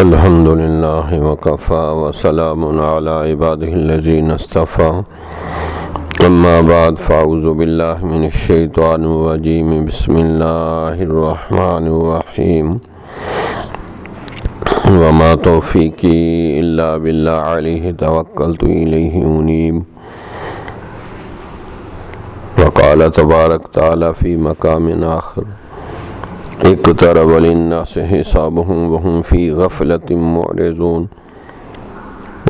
الحمد لله وكفى وسلام على عباده الذين اصطفى. أما بعد، فأعوذ بالله من الشيطان الرجيم. بسم الله الرحمن الرحيم. وما توفيقي إلا بالله، عليه توكلت إليه أنيب. وقال تبارك تعالى في مقام آخر اقترب للناس حسابهم وهم في غفلة معرضون.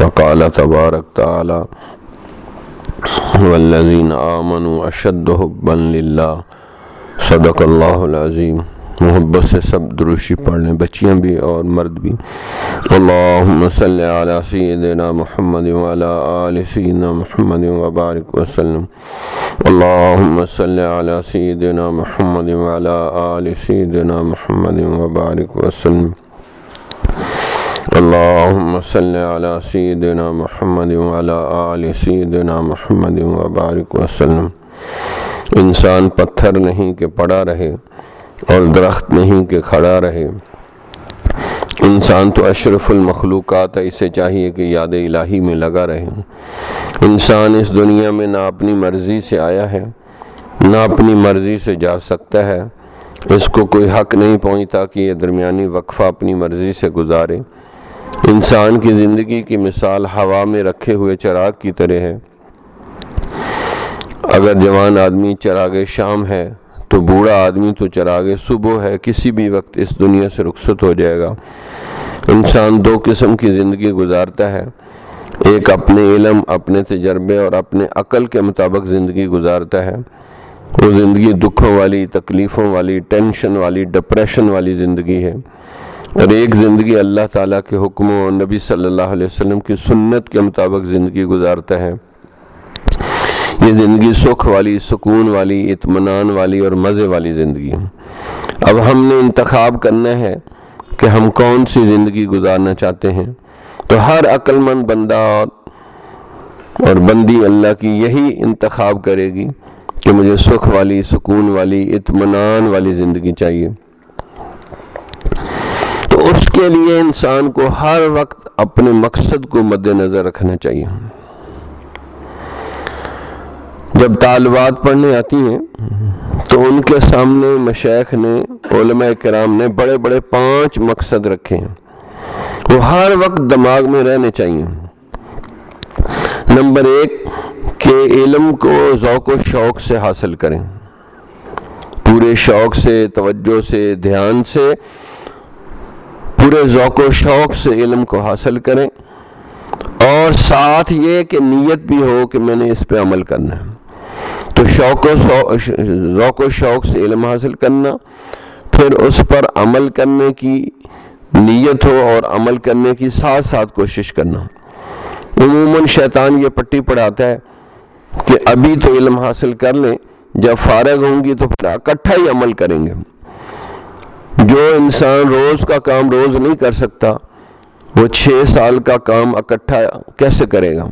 وقال تبارك تعالى والذين آمنوا أشد حبا لله. صدق الله العظيم. محبت سے سب دروشی پڑھ لیں، بچیاں بھی اور مرد بھی۔ اللہم صلی علی سیدنا محمد وعلا آل سیدنا محمد وبارک وسلم۔ اللہم صلی علی سیدنا محمد وعلا آل سیدنا محمد وبارک وسلم۔ اللہم صلی علی سیدنا محمد وعلا آل سیدنا محمد وبارک وسلم۔ انسان پتھر نہیں کہ پڑا رہے۔ اور درخت نہیں کہ کھڑا رہے۔ انسان تو اشرف المخلوقات ہے، اسے چاہیے کہ یاد الہی میں لگا رہے۔ انسان اس دنیا میں نہ اپنی مرضی سے آیا ہے، نہ اپنی مرضی سے جا سکتا ہے۔ اس کو کوئی حق نہیں پہنچتا کہ یہ درمیانی وقفہ اپنی مرضی سے گزارے۔ انسان کی زندگی کی مثال ہوا میں رکھے ہوئے چراغ کی طرح ہے۔ اگر جوان آدمی چراغ شام ہے تو بوڑھا آدمی تو چراغ صبح ہے، کسی بھی وقت اس دنیا سے رخصت ہو جائے گا۔ انسان دو قسم کی زندگی گزارتا ہے۔ ایک اپنے علم، اپنے تجربے اور اپنے عقل کے مطابق زندگی گزارتا ہے۔ وہ زندگی دکھوں والی، تکلیفوں والی، ٹینشن والی، ڈپریشن والی زندگی ہے۔ اور ایک زندگی اللہ تعالیٰ کے حکموں اور نبی صلی اللہ علیہ وسلم کی سنت کے مطابق زندگی گزارتا ہے۔ یہ زندگی سکھ والی، سکون والی، اطمینان والی اور مزے والی زندگی اب ہم نے انتخاب کرنا ہے کہ ہم کون سی زندگی گزارنا چاہتے ہیں۔ تو ہر عقل مند بندہ اور بندی اللہ کی یہی انتخاب کرے گی کہ مجھے سکھ والی، سکون والی، اطمینان والی زندگی چاہیے۔ تو اس کے لیے انسان کو ہر وقت اپنے مقصد کو مد نظر رکھنا چاہیے۔ جب طالبات پڑھنے آتی ہیں، تو ان کے سامنے مشیخ نے، علماء کرام نے بڑے بڑے پانچ مقصد رکھے ہیں۔ وہ ہر وقت دماغ میں رہنے چاہیے۔ نمبر ایک، کہ علم کو ذوق و شوق سے حاصل کریں۔ پورے شوق سے، توجہ سے، دھیان سے، پورے ذوق و شوق سے علم کو حاصل کریں۔ اور ساتھ یہ کہ نیت بھی ہو کہ میں نے اس پہ عمل کرنا ہے۔ تو شوق و ذوق و شوق سے علم حاصل کرنا، پھر اس پر عمل کرنے کی نیت ہو اور عمل کرنے کی ساتھ ساتھ کوشش کرنا۔ عموماً شیطان یہ پٹی پڑھاتا ہے کہ ابھی تو علم حاصل کر لیں، جب فارغ ہوں گی تو پھر اکٹھا ہی عمل کریں گے۔ جو انسان روز کا کام روز نہیں کر سکتا، وہ چھ سال کا کام اکٹھا کیسے کرے گا؟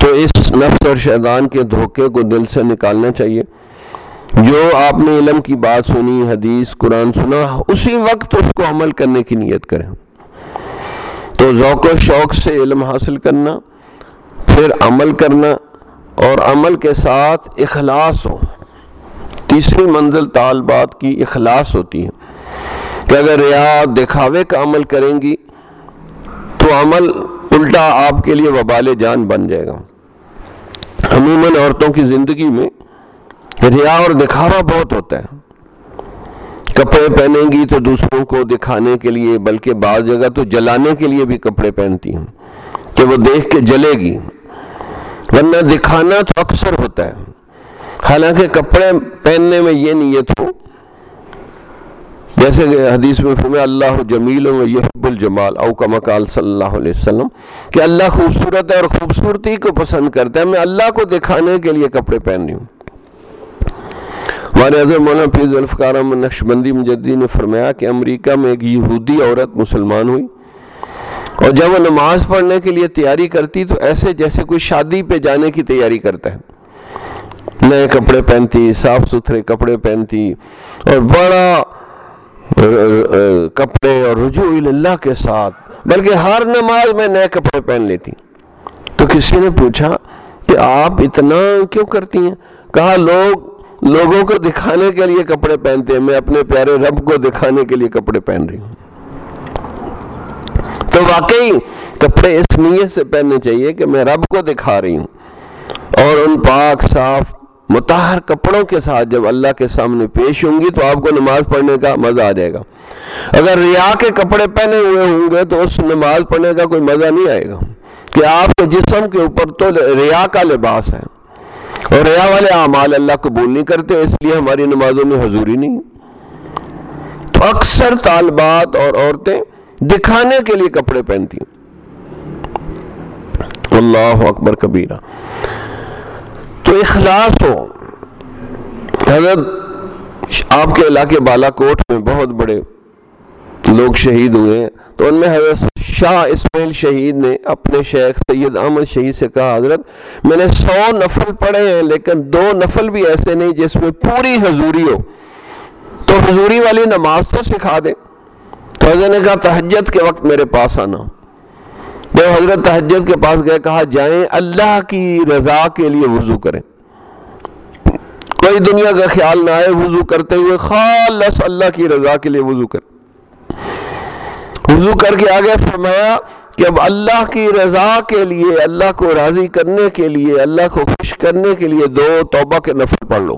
تو اس نفس اور شیطان کے دھوکے کو دل سے نکالنا چاہیے۔ جو آپ نے علم کی بات سنی، حدیث، قرآن سنا، اسی وقت اس کو عمل کرنے کی نیت کریں۔ تو ذوق و شوق سے علم حاصل کرنا، پھر عمل کرنا اور عمل کے ساتھ اخلاص ہو۔ تیسری منزل طالبات کی اخلاص ہوتی ہے کہ اگر ریا دکھاوے کا عمل کریں گی، تو عمل الٹا آپ کے لیے وبال جان بن جائے گا۔ عموماً عورتوں کی زندگی میں ریا اور دکھاوا بہت ہوتا ہے۔ کپڑے پہنیں گی تو دوسروں کو دکھانے کے لیے، بلکہ بعض جگہ تو جلانے کے لیے بھی کپڑے پہنتی ہیں کہ وہ دیکھ کے جلے گی۔ ورنہ دکھانا تو اکثر ہوتا ہے۔ حالانکہ کپڑے پہننے میں یہ نیت ہو جیسے کہ حدیث میں فرمایا، اللہ جمیل و یحب الجمال، او کا مکال صلی اللہ علیہ وسلم، کہ اللہ خوبصورت ہے اور خوبصورتی کو پسند کرتا ہے، میں اللہ کو دکھانے کے لیے کپڑے پہن رہی ہوں۔ ہمارے حضرت مولانا فیض الفقار نقش بندی مجدی نے فرمایا کہ امریکہ میں ایک یہودی عورت مسلمان ہوئی اور جب وہ نماز پڑھنے کے لیے تیاری کرتی، تو ایسے جیسے کوئی شادی پہ جانے کی تیاری کرتا ہے۔ نئے کپڑے پہنتی، صاف ستھرے کپڑے پہنتی اور بڑا کپڑے اور رجوع اللہ کے ساتھ، بلکہ ہر نماز میں نئے کپڑے پہن لیتی۔ تو کسی نے پوچھا کہ آپ اتنا کیوں کرتی ہیں؟ کہا، لوگ، لوگوں کو دکھانے کے لیے کپڑے پہنتے ہیں، میں اپنے پیارے رب کو دکھانے کے لیے کپڑے پہن رہی ہوں۔ تو واقعی کپڑے اس نیت سے پہننے چاہیے کہ میں رب کو دکھا رہی ہوں اور ان پاک، صاف متحر کپڑوں کے ساتھ جب اللہ کے سامنے پیش ہوں گی تو آپ کو نماز پڑھنے کا مزہ آ جائے گا۔ اگر ریا کے کپڑے پہنے ہوئے ہوں گے تو اس نماز پڑھنے کا کوئی مزہ نہیں آئے گا۔ کہ آپ کے جسم کے اوپر تو ریا کا لباس ہے اور ریا والے اعمال اللہ قبول نہیں کرتے، اس لیے ہماری نمازوں میں حضوری نہیں۔ تو اکثر طالبات اور عورتیں دکھانے کے لیے کپڑے پہنتی ہیں۔ اللہ اکبر کبیرہ۔ تو اخلاص ہو۔ حضرت، آپ کے علاقے بالا کوٹ میں بہت بڑے لوگ شہید ہوئے ہیں۔ تو ان میں حضرت شاہ اسماعیل شہید نے اپنے شیخ سید احمد شہید سے کہا، حضرت، میں نے سو نفل پڑھے ہیں، لیکن دو نفل بھی ایسے نہیں جس میں پوری حضوری ہو۔ تو حضوری والی نماز تو سکھا دے۔ تو حضرت نے کہا تحجد کے وقت میرے پاس آنا۔ جب حضرت تحجد کے پاس گئے، کہا، جائیں، اللہ کی رضا کے لیے وضو کریں۔ کوئی دنیا کا خیال نہ آئے وضو کرتے ہوئے، خالص اللہ کی رضا کے لیے وضو کریں۔ وضو کر کے آگے فرمایا کہ اب اللہ کی رضا کے لیے، اللہ کو راضی کرنے کے لیے، اللہ کو خوش کرنے کے لیے دو توبہ کے نفل پڑھ لو۔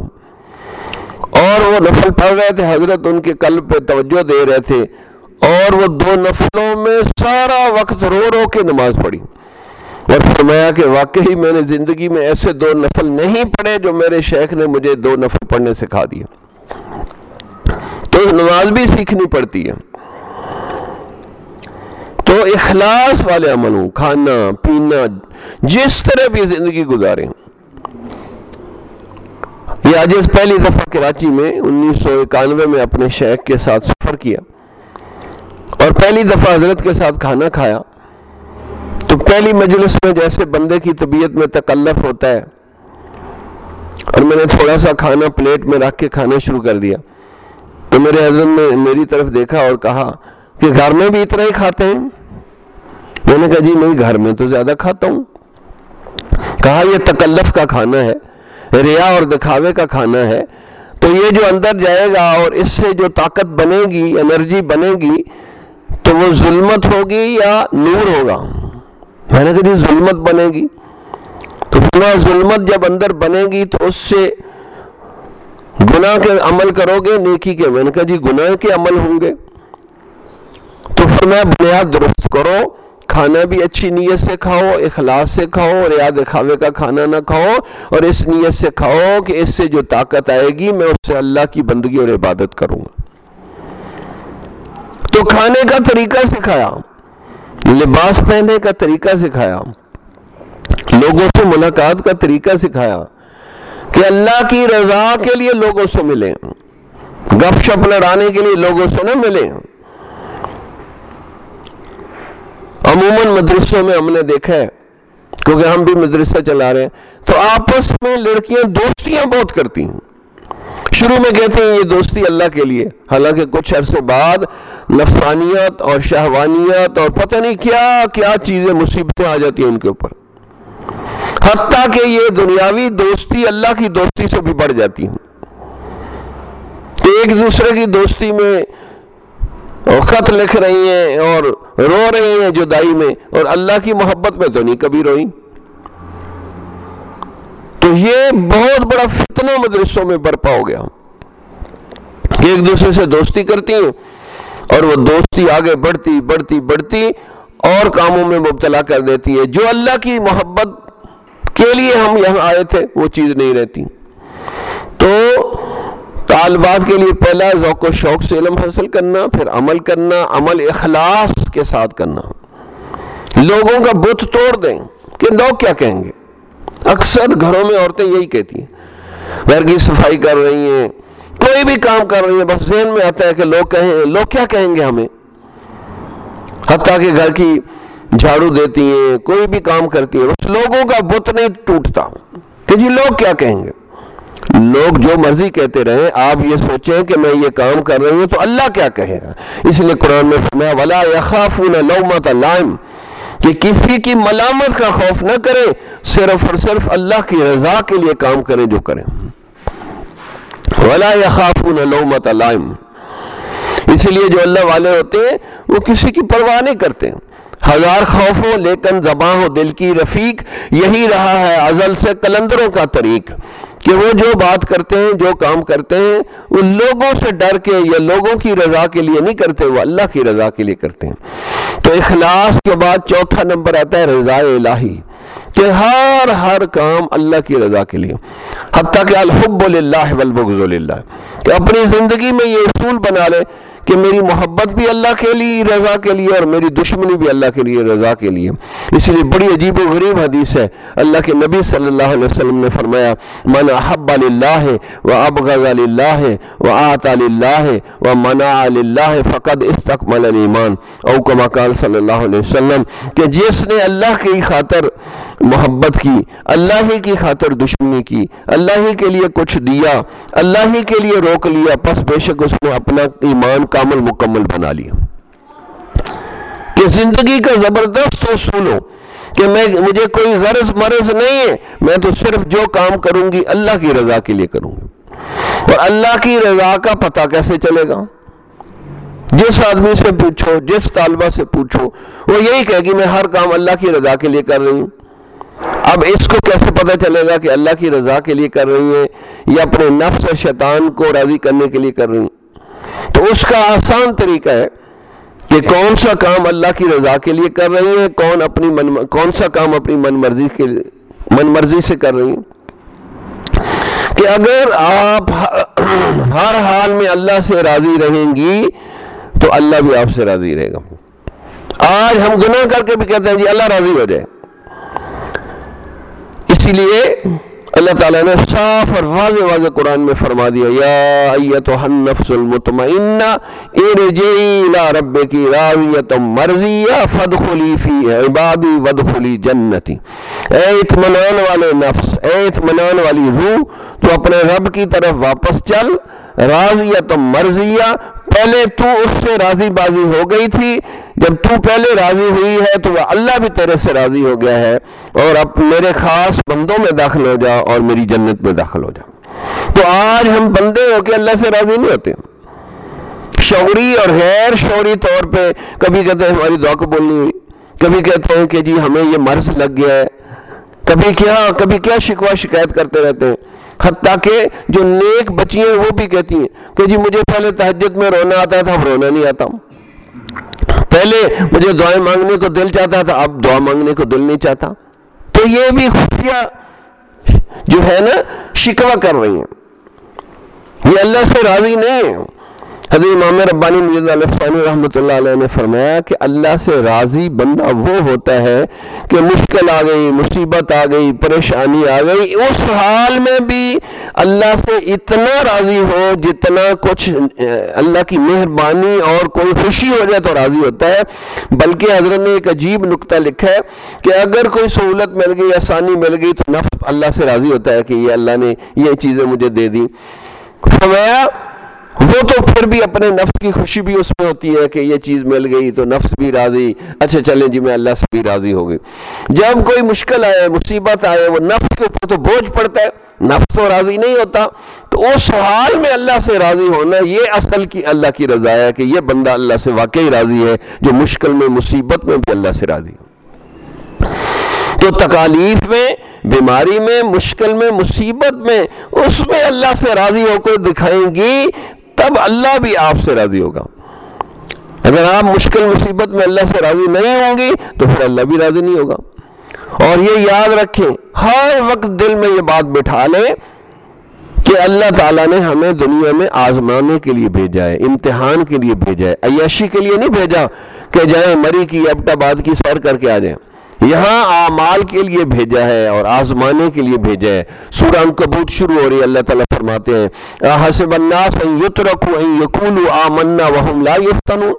اور وہ نفل پڑھ رہے تھے، حضرت ان کے قلب پہ توجہ دے رہے تھے۔ اور وہ دو نفلوں میں سارا وقت رو رو کے نماز پڑھی اور فرمایا کہ واقعی میں نے زندگی میں ایسے دو نفل نہیں پڑھے جو میرے شیخ نے مجھے دو نفل پڑھنے سکھا دیا تو نماز بھی سیکھنی پڑتی ہے۔ تو اخلاص والے عمل ہوں، کھانا، پینا، جس طرح بھی زندگی گزارے یہ آج پہلی دفعہ کراچی میں انیس سو اکانوے میں اپنے شیخ کے ساتھ سفر کیا۔ اور پہلی دفعہ حضرت کے ساتھ کھانا کھایا تو پہلی مجلس میں جیسے بندے کی طبیعت میں تکلف ہوتا ہے اور میں نے تھوڑا سا کھانا پلیٹ میں رکھ کے کھانا شروع کر دیا تو میرے حضرت نے میری طرف دیکھا اور کہا کہ گھر میں بھی اتنا ہی کھاتے ہیں؟ میں نے کہا جی نہیں، گھر میں تو زیادہ کھاتا ہوں۔ کہا یہ تکلف کا کھانا ہے، ریا اور دکھاوے کا کھانا ہے۔ تو یہ جو اندر جائے گا اور اس سے جو طاقت بنے گی، انرجی بنے گی تو وہ ظلمت ہوگی یا نور ہوگا؟ میں نے کہا جی ظلمت بنے گی۔ تو ظلمت جب اندر بنے گی تو اس سے گناہ کے عمل کرو گے، نیکی کے۔ میں نے کہا جی گناہ کے عمل ہوں گے۔ تو پھر میں بنیاد درست کرو، کھانا بھی اچھی نیت سے کھاؤ، اخلاص سے کھاؤ ریا دکھاوے کا کھانا نہ کھاؤ اور اس نیت سے کھاؤ کہ اس سے جو طاقت آئے گی، میں اس سے اللہ کی بندگی اور عبادت کروں گا۔ تو کھانے کا طریقہ سکھایا، لباس پہننے کا طریقہ سکھایا، لوگوں سے ملاقات کا طریقہ سکھایا کہ اللہ کی رضا کے لیے لوگوں سے ملیں، گپ شپ لڑانے کے لیے لوگوں سے نہ ملیں۔ عموماً مدرسوں میں ہم نے دیکھا ہے، کیونکہ ہم بھی مدرسہ چلا رہے ہیں، تو آپس میں لڑکیاں دوستیاں بہت کرتی ہیں۔ شروع میں کہتے ہیں یہ دوستی اللہ کے لیے۔ حالانکہ کچھ عرصے بعد نفسانیت اور شہوانیت اور پتہ نہیں کیا کیا چیزیں مصیبتیں آ جاتی ہیں ان کے اوپر۔ حتیٰ کہ یہ دنیاوی دوستی اللہ کی دوستی سے بھی بڑھ جاتی ہیں۔ ایک دوسرے کی دوستی میں خط لکھ رہی ہیں اور رو رہی ہیں جدائی میں اور اللہ کی محبت میں تو نہیں کبھی روئی تو یہ بہت بڑا فتنہ مدرسوں میں برپا ہو گیا۔ کہ ایک دوسرے سے دوستی کرتی ہیں اور وہ دوستی آگے بڑھتی بڑھتی بڑھتی اور کاموں میں مبتلا کر دیتی ہے جو اللہ کی محبت کے لیے ہم یہاں آئے تھے، وہ چیز نہیں رہتی۔ تو طالبات کے لیے پہلا ذوق و شوق سے علم حاصل کرنا، پھر عمل کرنا، عمل اخلاص کے ساتھ کرنا۔ لوگوں کا بت توڑ دیں کہ لوگ کیا کہیں گے؟ اکثر گھروں میں عورتیں یہی کہتی ہیں، گھر کی صفائی کر رہی ہیں، کوئی بھی کام کر رہی ہیں، بس ذہن میں آتا ہے کہ لوگ کہیں، لوگ کیا کہیں گے ہمیں؟ حتیٰ کہ گھر کی جھاڑو دیتی ہیں، کوئی بھی کام کرتی ہیں، بس لوگوں کا بت نہیں ٹوٹتا۔ کہ جی لوگ کیا کہیں گے؟ لوگ جو مرضی کہتے رہے آپ یہ سوچیں کہ میں یہ کام کر رہی ہوں تو اللہ کیا کہے گا؟ اس لیے قرآن میں فرمایا، ولا یخافون لومت لائم کہ کسی کی ملامت کا خوف نہ کرے، صرف اور صرف اللہ کی رضا کے لیے کام کریں جو کریں ولا یخافون لومت لائم اسی لیے جو اللہ والے ہوتے ہیں، وہ کسی کی پرواہ نہیں کرتے۔ ہزار خوف ہو لیکن زباں ہو دل کی رفیق، یہی رہا ہے ازل سے کلندروں کا طریق۔ کہ وہ جو بات کرتے ہیں، جو کام کرتے ہیں وہ لوگوں سے ڈر کے یا لوگوں کی رضا کے لیے نہیں کرتے، وہ اللہ کی رضا کے لیے کرتے ہیں۔ تو اخلاص کے بعد چوتھا نمبر آتا ہے رضا الہی، کہ ہر ہر کام اللہ کی رضا کے لیے۔ حتیٰ کہ الحب اللہ والبغض للہ، کہ اپنی زندگی میں یہ اصول بنا لے کہ میری محبت بھی اللہ کے لیے، رضا کے لیے اور میری دشمنی بھی اللہ کے لیے، رضا کے لیے۔ اس لیے بڑی عجیب و غریب حدیث ہے۔ اللہ کے نبی صلی اللہ علیہ وسلم نے فرمایا، من احب اللہ و ابغض اللہ و آت اللہ و منع اللہ فقد استقمل الایمان۔ او کما قال صلی اللہ علیہ وسلم، کہ جس نے اللہ کی خاطر محبت کی، اللہ ہی کی خاطر دشمنی کی، اللہ ہی کے لیے کچھ دیا، اللہ ہی کے لیے روک لیا پس بے شک اس نے اپنا ایمان کامل مکمل بنا لیا۔ کہ زندگی کا زبردست اصول ہو کہ میں، مجھے کوئی غرض مرض نہیں ہے، میں تو صرف جو کام کروں گی اللہ کی رضا کے لیے کروں گی۔ اور اللہ کی رضا کا پتہ کیسے چلے گا؟ جس آدمی سے پوچھو، جس طالبہ سے پوچھو، وہ یہی کہے گی، میں ہر کام اللہ کی رضا کے لیے کر رہی ہوں۔ اب اس کو کیسے پتہ چلے گا کہ اللہ کی رضا کے لیے کر رہی ہیں یا اپنے نفس اور شیطان کو راضی کرنے کے لیے کر رہی ہیں؟ تو اس کا آسان طریقہ ہے کہ کون سا کام اللہ کی رضا کے لیے کر رہی ہیں، کون اپنی من کون سا کام اپنی من مرضی کے من مرضی سے کر رہی ہیں؟ کہ اگر آپ ہر حال میں اللہ سے راضی رہیں گی تو اللہ بھی آپ سے راضی رہے گا۔ آج ہم گناہ کر کے بھی کہتے ہیں جی اللہ راضی ہو جائے۔ اسی لیے اللہ تعالیٰ نے صاف اور واضح واضح قرآن میں فرما دیا، یا ایتو النفس المطمئنہ، ارجعی الى ربکی راضیت مرضیہ فدخلی فی عبادی ودخلی جنتی۔ اے اتمنان والے نفس، اے اتمنان والی روح، تو اپنے رب کی طرف واپس چل راضیت مرضیہ۔ پہلے تو اس سے راضی بازی ہو گئی تھی جب تو پہلے راضی ہوئی ہے تو وہ اللہ بھی تیرے سے راضی ہو گیا ہے اور اب میرے خاص بندوں میں داخل ہو جا اور میری جنت میں داخل ہو جا۔ تو آج ہم بندے ہو کے اللہ سے راضی نہیں ہوتے۔ شعوری اور غیر شعوری طور پہ کبھی کہتے ہیں ہماری دعا کو بولنی ہوئی۔ کبھی کہتے ہیں کہ جی ہمیں یہ مرض لگ گیا ہے۔ کبھی کیا کبھی کیا شکوا شکایت کرتے رہتے ہیں۔ حتیٰ کہ جو نیک بچی ہیں وہ بھی کہتی ہیں کہ جی مجھے پہلے تہجد میں رونا آتا تھا، اب رونا نہیں آتا۔ پہلے مجھے دعائیں مانگنے کو دل چاہتا تھا، اب دعا مانگنے کو دل نہیں چاہتا۔ تو یہ بھی خفیہ جو ہے نا شکوا کر رہی ہیں۔ یہ اللہ سے راضی نہیں ہے حضرت امام ربانی مجید علیہ رحمۃ اللہ علیہ نے فرمایا کہ اللہ سے راضی بندہ وہ ہوتا ہے کہ مشکل آ گئی، مصیبت آ گئی، پریشانی آ گئی، اس حال میں بھی اللہ سے اتنا راضی ہو جتنا کچھ اللہ کی مہربانی اور کوئی خوشی ہو جائے تو راضی ہوتا ہے۔ بلکہ حضرت نے ایک عجیب نقطہ لکھا ہے کہ اگر کوئی سہولت مل گئی، آسانی مل گئی تو نفس اللہ سے راضی ہوتا ہے کہ یہ اللہ نے یہ چیزیں مجھے دے دی فرمایا وہ تو پھر بھی اپنے نفس کی خوشی بھی اس میں ہوتی ہے کہ یہ چیز مل گئی تو نفس بھی راضی۔ اچھا چلیں جی میں اللہ سے بھی راضی ہو گئی۔ جب کوئی مشکل آئے، مصیبت آئے، وہ نفس کے اوپر تو بوجھ پڑتا ہے۔ نفس تو راضی نہیں ہوتا۔ تو اس حال میں اللہ سے راضی ہونا یہ اصل کی اللہ کی رضا ہے کہ یہ بندہ اللہ سے واقعی راضی ہے، جو مشکل میں، مصیبت میں بھی اللہ سے راضی ہو۔ تو تکالیف میں، بیماری میں، مشکل میں، مصیبت میں، اس میں اللہ سے راضی ہو کر دکھائیں گی تب اللہ بھی آپ سے راضی ہوگا۔ اگر آپ مشکل مصیبت میں اللہ سے راضی نہیں ہوں گی، تو پھر اللہ بھی راضی نہیں ہوگا۔ اور یہ یاد رکھیں، ہر وقت دل میں یہ بات بٹھا لیں کہ اللہ تعالیٰ نے ہمیں دنیا میں آزمانے کے لیے بھیجا ہے، امتحان کے لیے بھیجا ہے، عیاشی کے لیے نہیں بھیجا کہ جائیں مری کی ابٹا باد کی، سیر کر کے آ جائیں۔ یہاں اعمال کے لیے بھیجا ہے اور آزمانے کے لیے بھیجا ہے۔ سورہ کبوت شروع ہو رہی ہے، اللہ تعالیٰ فرماتے ہیں حسب الناس ان یترکو ان یقولو آمنا وهم لا یفتنو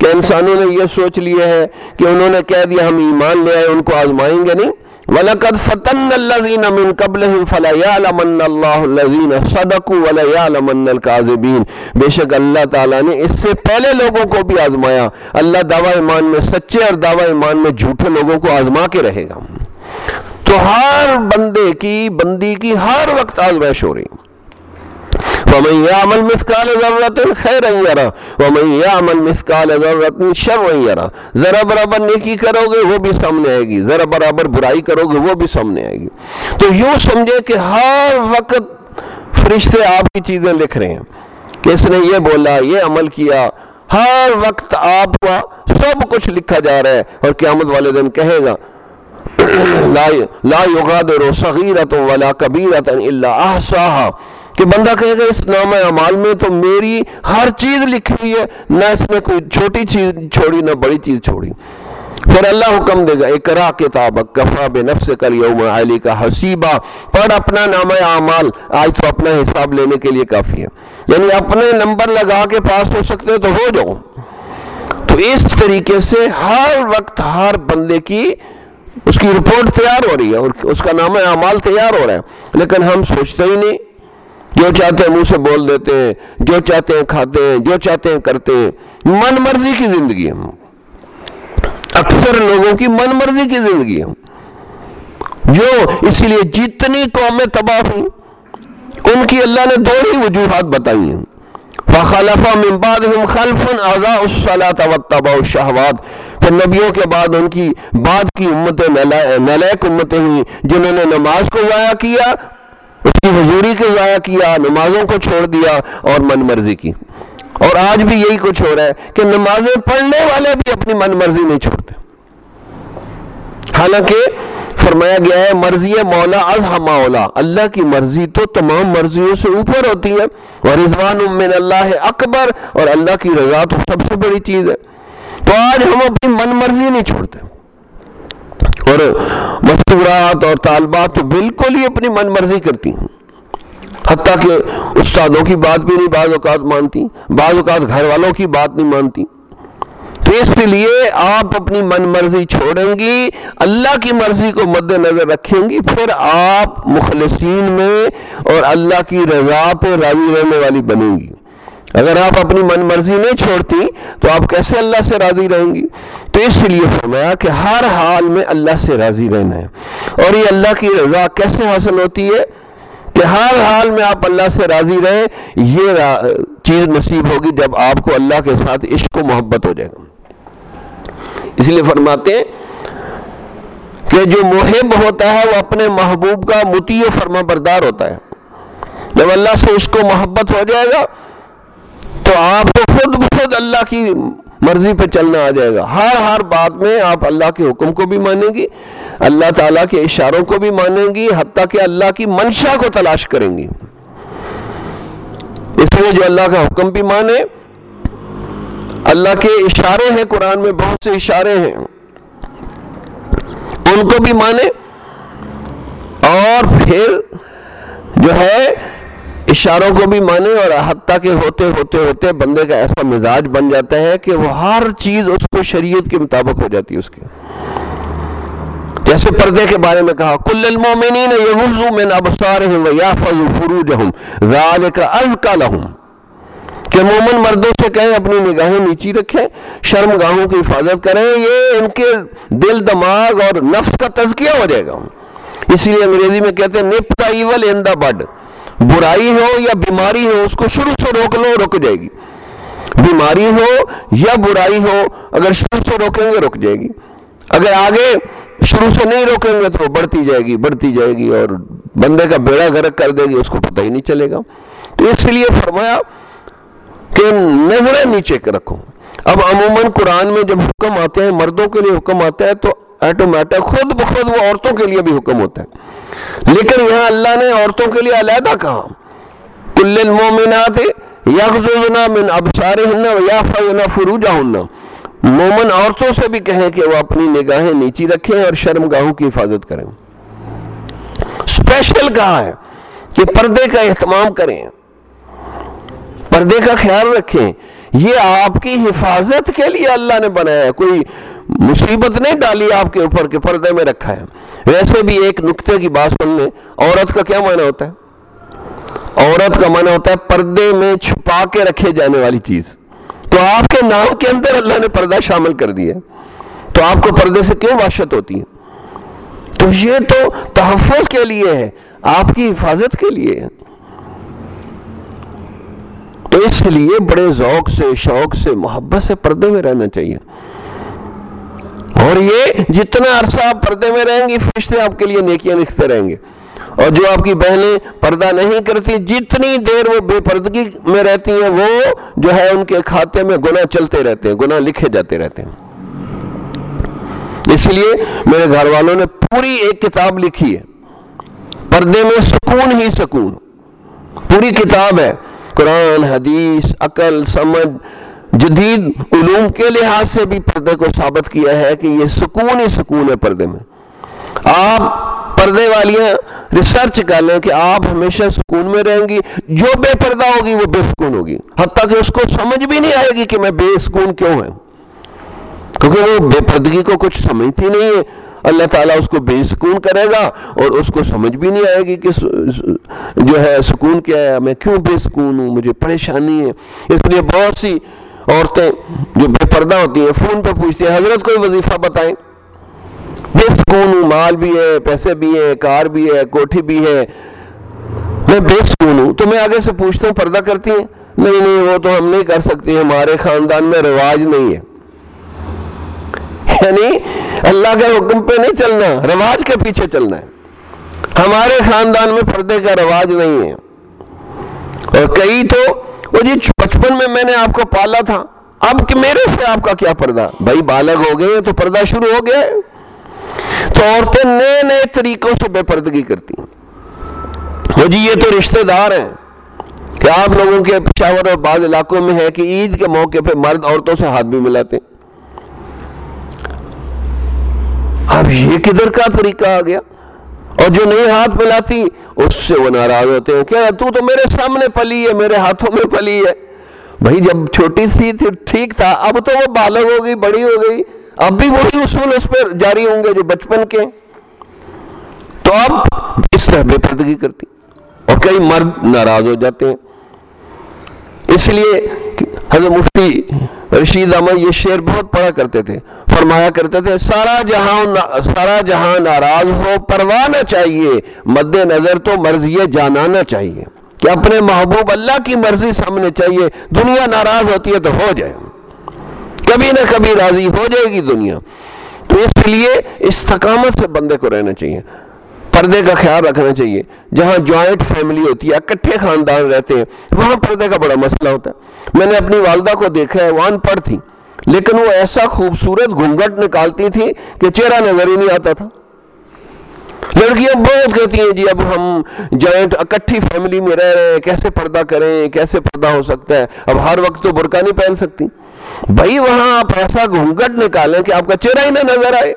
کہ انسانوں نے یہ سوچ لیا ہے کہ انہوں نے کہہ دیا ہم ایمان لے آئے، ان کو آزمائیں گے نہیں؟ وَلَقَدْ فَتَنَّ الَّذِينَ مِن قَبْلِهِمْ فَلَا يَعْلَمَنَّ اللَّهُ الَّذِينَ صَدَقُوا وَلَا يَعْلَمَنَّ الْكَاذِبِينَ۔ بے شک اللہ تعالیٰ نے اس سے پہلے لوگوں کو بھی آزمایا۔ اللہ دعوی ایمان میں سچے اور دعوی ایمان میں جھوٹے لوگوں کو آزما کے رہے گا۔ تو ہر بندے کی، بندی کی ہر وقت آزمائش ہو رہی۔ ہے ومن يعمل مثقال ذرة خيرا يرى ومن يعمل مثقال ذرة شرا يرى ذرا برابر نیکی کرو گے وہ بھی سامنے آئے گی ذرا برابر برائی کرو گے وہ بھی سامنے آئے گی۔ تو یوں سمجھے کہ ہر وقت فرشتے آپ کی چیزیں لکھ رہے ہیں، کہ اس نے یہ بولا، یہ عمل کیا، ہر وقت آپ کا سب کچھ لکھا جا رہا ہے اور قیامت والے دن کہے گا، لا یغادر صغیرۃ ولا کبیرۃ الا احصاها کہ بندہ کہے گا اس نام اعمال میں تو میری ہر چیز لکھی ہوئی ہے، نہ اس میں کوئی چھوٹی چیز چھوڑی، نہ بڑی چیز چھوڑی۔ پھر اللہ حکم دے گا، اقرا کتاب کفا بے نفس کل یوم علی کا حسیبہ پڑھ اپنا نام اعمال۔ آج تو اپنا حساب لینے کے لیے کافی ہے۔ یعنی اپنے نمبر لگا کے پاس ہو سکتے تو ہو جاؤ۔ تو اس طریقے سے ہر وقت ہر بندے کی اس کی رپورٹ تیار ہو رہی ہے اور اس کا نام اعمال تیار ہو رہا ہے۔ لیکن ہم سوچتے ہی نہیں۔ جو چاہتے ہیں منہ سے بول دیتے ہیں، جو چاہتے ہیں کھاتے ہیں، جو چاہتے ہیں کرتے ہیں۔ من مرضی کی زندگی ہے اکثر لوگوں کی من مرضی کی زندگی ہے جو اس لیے جتنی قومیں تباہ ہوئی ان کی اللہ نے دو ہی وجوہات بتائی ہیں۔ فخلف من بعدهم خلف اعضاء الصلاة واتبعوا الشهوات۔ پھر نبیوں کے بعد ان کی بعد کی امتیں نلیک امتیں ہوئی جنہوں نے نماز کو ضائع کیا اس کی حضوری کو ضائع کیا، نمازوں کو چھوڑ دیا اور من مرضی کی۔ اور آج بھی یہی کچھ ہو رہا ہے کہ نمازیں پڑھنے والے بھی اپنی من مرضی نہیں چھوڑتے۔ حالانکہ فرمایا گیا ہے، مرضی مولا، از مولا۔ اللہ کی مرضی تو تمام مرضیوں سے اوپر ہوتی ہے۔ اور رضوان من اللہ اکبر، اور اللہ کی رضا تو سب سے بڑی چیز ہے۔ تو آج ہم اپنی من مرضی نہیں چھوڑتے۔ اور مستورات اور طالبات تو بالکل ہی اپنی من مرضی کرتی ہیں۔ حتیٰ کہ استادوں کی بات بھی نہیں، بعض اوقات مانتی، بعض اوقات گھر والوں کی بات نہیں مانتی۔ تو اس لیے آپ اپنی من مرضی چھوڑیں گی، اللہ کی مرضی کو مد نظر رکھیں گی، پھر آپ مخلصین میں اور اللہ کی رضا پہ راضی رہنے والی بنیں گی۔ اگر آپ اپنی من مرضی نہیں چھوڑتی، تو آپ کیسے اللہ سے راضی رہیں گی؟ تو اس لیے فرمایا کہ ہر حال میں اللہ سے راضی رہنا ہے۔ اور یہ اللہ کی رضا کیسے حاصل ہوتی ہے؟ کہ ہر حال میں آپ اللہ سے راضی رہیں، یہ چیز نصیب ہوگی جب آپ کو اللہ کے ساتھ عشق و محبت ہو جائے گا۔ اس لیے فرماتے ہیں کہ جو محب ہوتا ہے، وہ اپنے محبوب کا متی و فرما بردار ہوتا ہے۔ جب اللہ سے عشق و محبت ہو جائے گا تو آپ کو خود بخود اللہ کی مرضی پہ چلنا آ جائے گا۔ ہر ہر بات میں آپ اللہ کے حکم کو بھی مانیں گی اللہ تعالیٰ کے اشاروں کو بھی مانیں گی حتیٰ کہ اللہ کی منشا کو تلاش کریں گی اس لیے جو اللہ کا حکم بھی مانے، اللہ کے اشارے ہیں، قرآن میں بہت سے اشارے ہیں۔ ان کو بھی مانے اور پھر جو ہے اشاروں کو بھی مانے اور حتیٰ کے ہوتے ہوتے ہوتے بندے کا ایسا مزاج بن جاتا ہے کہ وہ ہر چیز اس کو شریعت کے مطابق ہو جاتی ہے اس کی۔ جیسے پردے کے بارے میں کہا، کل المومنین یغضوا من ابصارهم ويحفظوا فروجهم ذلك ازکى لهم۔ کہ مومن مردوں سے کہیں، اپنی نگاہیں نیچی رکھیں شرم گاہوں کی حفاظت کریں، یہ ان کے دل، دماغ اور نفس کا تزکیہ ہو جائے گا۔ اسی لیے انگریزی میں کہتے ہیں نپ دا ایول ان دا بڈ۔ برائی ہو یا بیماری ہو، اس کو شروع سے روک لو رک جائے گی۔ بیماری ہو یا برائی ہو، اگر شروع سے روکیں گے رک جائے گی۔ اگر آگے شروع سے نہیں روکیں گے تو بڑھتی جائے گی، بڑھتی جائے گی اور بندے کا بیڑا گرک کر دے گی، اس کو پتہ ہی نہیں چلے گا۔ تو اس لیے فرمایا کہ نظریں نیچے کے رکھو۔ اب عموماً قرآن میں جب حکم آتے ہیں، مردوں کے لیے حکم آتا ہے تو ایٹومیٹک خود بخود وہ عورتوں کے لیے بھی حکم ہوتا ہے۔ لیکن یہاں اللہ نے عورتوں کے لیے علیحدہ کہا کل المومنات یغزوزنا من ابصارهن ویافعن فروجهن۔ مومن عورتوں سے بھی کہیں کہ وہ اپنی نگاہیں نیچی رکھیں اور شرمگاہوں کی حفاظت کریں۔ اسپیشل کہا ہے کہ پردے کا اہتمام کریں۔ پردے کا خیال رکھیں۔ یہ آپ کی حفاظت کے لیے اللہ نے بنایا ہے۔ کوئی مصیبت نہیں ڈالی آپ کے اوپر کے پردے میں رکھا ہے۔ ویسے بھی ایک نقطے کی بات سن لیں، عورت کا کیا معنی ہوتا ہے؟ عورت کا معنی ہوتا ہے پردے میں چھپا کے رکھے جانے والی چیز۔ تو آپ کے نام کے اندر اللہ نے پردہ شامل کر دیا تو آپ کو پردے سے کیوں واشت ہوتی ہے؟ تو یہ تو تحفظ کے لیے ہے، آپ کی حفاظت کے لیے ہے۔ تو اس لیے بڑے ذوق سے، شوق سے، محبت سے پردے میں رہنا چاہیے۔ اور یہ جتنا عرصہ آپ پردے میں رہیں گی، فرشتے آپ کے لیے نیکیاں لکھتے رہیں گے۔ اور جو آپ کی بہنیں پردہ نہیں کرتی، جتنی دیر وہ بے پردگی میں رہتی ہیں، وہ جو ہے ان کے کھاتے میں گناہ چلتے رہتے ہیں، گناہ لکھے جاتے رہتے ہیں۔ اس لیے میرے گھر والوں نے پوری ایک کتاب لکھی ہے۔ پردے میں سکون ہی سکون۔ پوری کتاب ہے۔ قرآن، حدیث، عقل، سمجھ۔ جدید علوم کے لحاظ سے بھی پردے کو ثابت کیا ہے کہ یہ سکون ہی سکون ہے پردے میں۔ آپ پردے والیاں ریسرچ کر لیں کہ آپ ہمیشہ سکون میں رہیں گی۔ جو بے پردہ ہوگی، وہ بے سکون ہوگی۔ حتیٰ کہ اس کو سمجھ بھی نہیں آئے گی کہ میں بے سکون کیوں ہے کیونکہ وہ بے پردگی کو کچھ سمجھتی نہیں ہے۔ اللہ تعالیٰ اس کو بے سکون کرے گا اور اس کو سمجھ بھی نہیں آئے گی کہ جو ہے سکون کیا ہے۔ میں کیوں بے سکون ہوں؟ مجھے پریشانی ہے۔ اس لیے بہت سی عورتیں جو بے پردہ ہوتی ہیں، فون پہ پوچھتی ہیں، حضرت کوئی وظیفہ بتائیں؟ بے سکون ہوں، مال بھی ہے، پیسے بھی ہیں، کار بھی ہے، کوٹھی بھی ہے۔ میں بے سکون ہوں، تو میں آگے سے پوچھتا ہوں، پردہ کرتی ہیں؟ نہیں نہیں، وہ تو ہم نہیں کر سکتے ہمارے خاندان میں رواج نہیں ہے۔ یعنی اللہ کے حکم پہ نہیں چلنا، رواج کے پیچھے چلنا ہے۔ ہمارے خاندان میں پردے کا رواج نہیں ہے۔ اور کئی تو وہ جی بچپن میں میں نے آپ کو پالا تھا، اب کہ میرے سے آپ کا کیا پردہ؟ بھائی بالغ ہو گئے تو پردہ شروع ہو گیا تو عورتیں نئے نئے طریقوں سے بے پردگی کرتی ہیں۔ وہ جی یہ تو رشتہ دار ہیں کہ آپ لوگوں کے پشاور اور بعض علاقوں میں ہے کہ عید کے موقع پہ مرد عورتوں سے ہاتھ بھی ملاتے ہیں۔ اب یہ کدھر کا طریقہ آ گیا؟ اور جو نہیں ہاتھ ملاتی اس سے وہ ناراض ہوتے ہیں کیا تو تو میرے سامنے پلی ہے، میرے ہاتھوں میں پلی ہے۔ بھائی، جب چھوٹی سی تھی، ٹھیک تھا، اب تو وہ بالغ ہو گئی، بڑی ہو گئی، اب بھی وہی اصول اس پہ جاری ہوں گے جو بچپن کے تو اب اس طرح بے پردگی کرتی، اور کئی مرد ناراض ہو جاتے ہیں۔ اس لیے حضرت مفتی رشید احمد یہ شعر بہت پڑھا کرتے تھے۔ فرمایا کرتے تھے، سارا جہاں سارا جہاں ناراض ہو پروانا چاہیے، مد نظر تو مرضی جانانا چاہیے۔ کہ اپنے محبوب اللہ کی مرضی سامنے چاہیے، دنیا ناراض ہوتی ہے تو ہو جائے۔ کبھی نہ کبھی راضی ہو جائے گی دنیا۔ تو اس لیے استقامت سے بندے کو رہنا چاہیے۔ پردے کا خیال رکھنا چاہیے۔ جہاں جوائنٹ فیملی ہوتی ہے، اکٹھے خاندان رہتے ہیں، وہاں پردے کا بڑا مسئلہ ہوتا ہے۔ میں نے اپنی والدہ کو دیکھا ہے وان پڑھ تھی۔ لیکن وہ ایسا خوبصورت گھونگٹ نکالتی تھی کہ چہرہ نظر ہی نہیں آتا تھا۔ لڑکیاں بہت کہتی ہیں جی اب ہم جوائنٹ اکٹھی فیملی میں رہ رہے ہیں، کیسے پردہ کریں، کیسے پردہ ہو سکتا ہے؟ اب ہر وقت تو برقع نہیں پہن سکتی۔ بھائی وہاں آپ ایسا گھونگٹ نکالیں کہ آپ کا چہرہ ہی نہ نظر آئے۔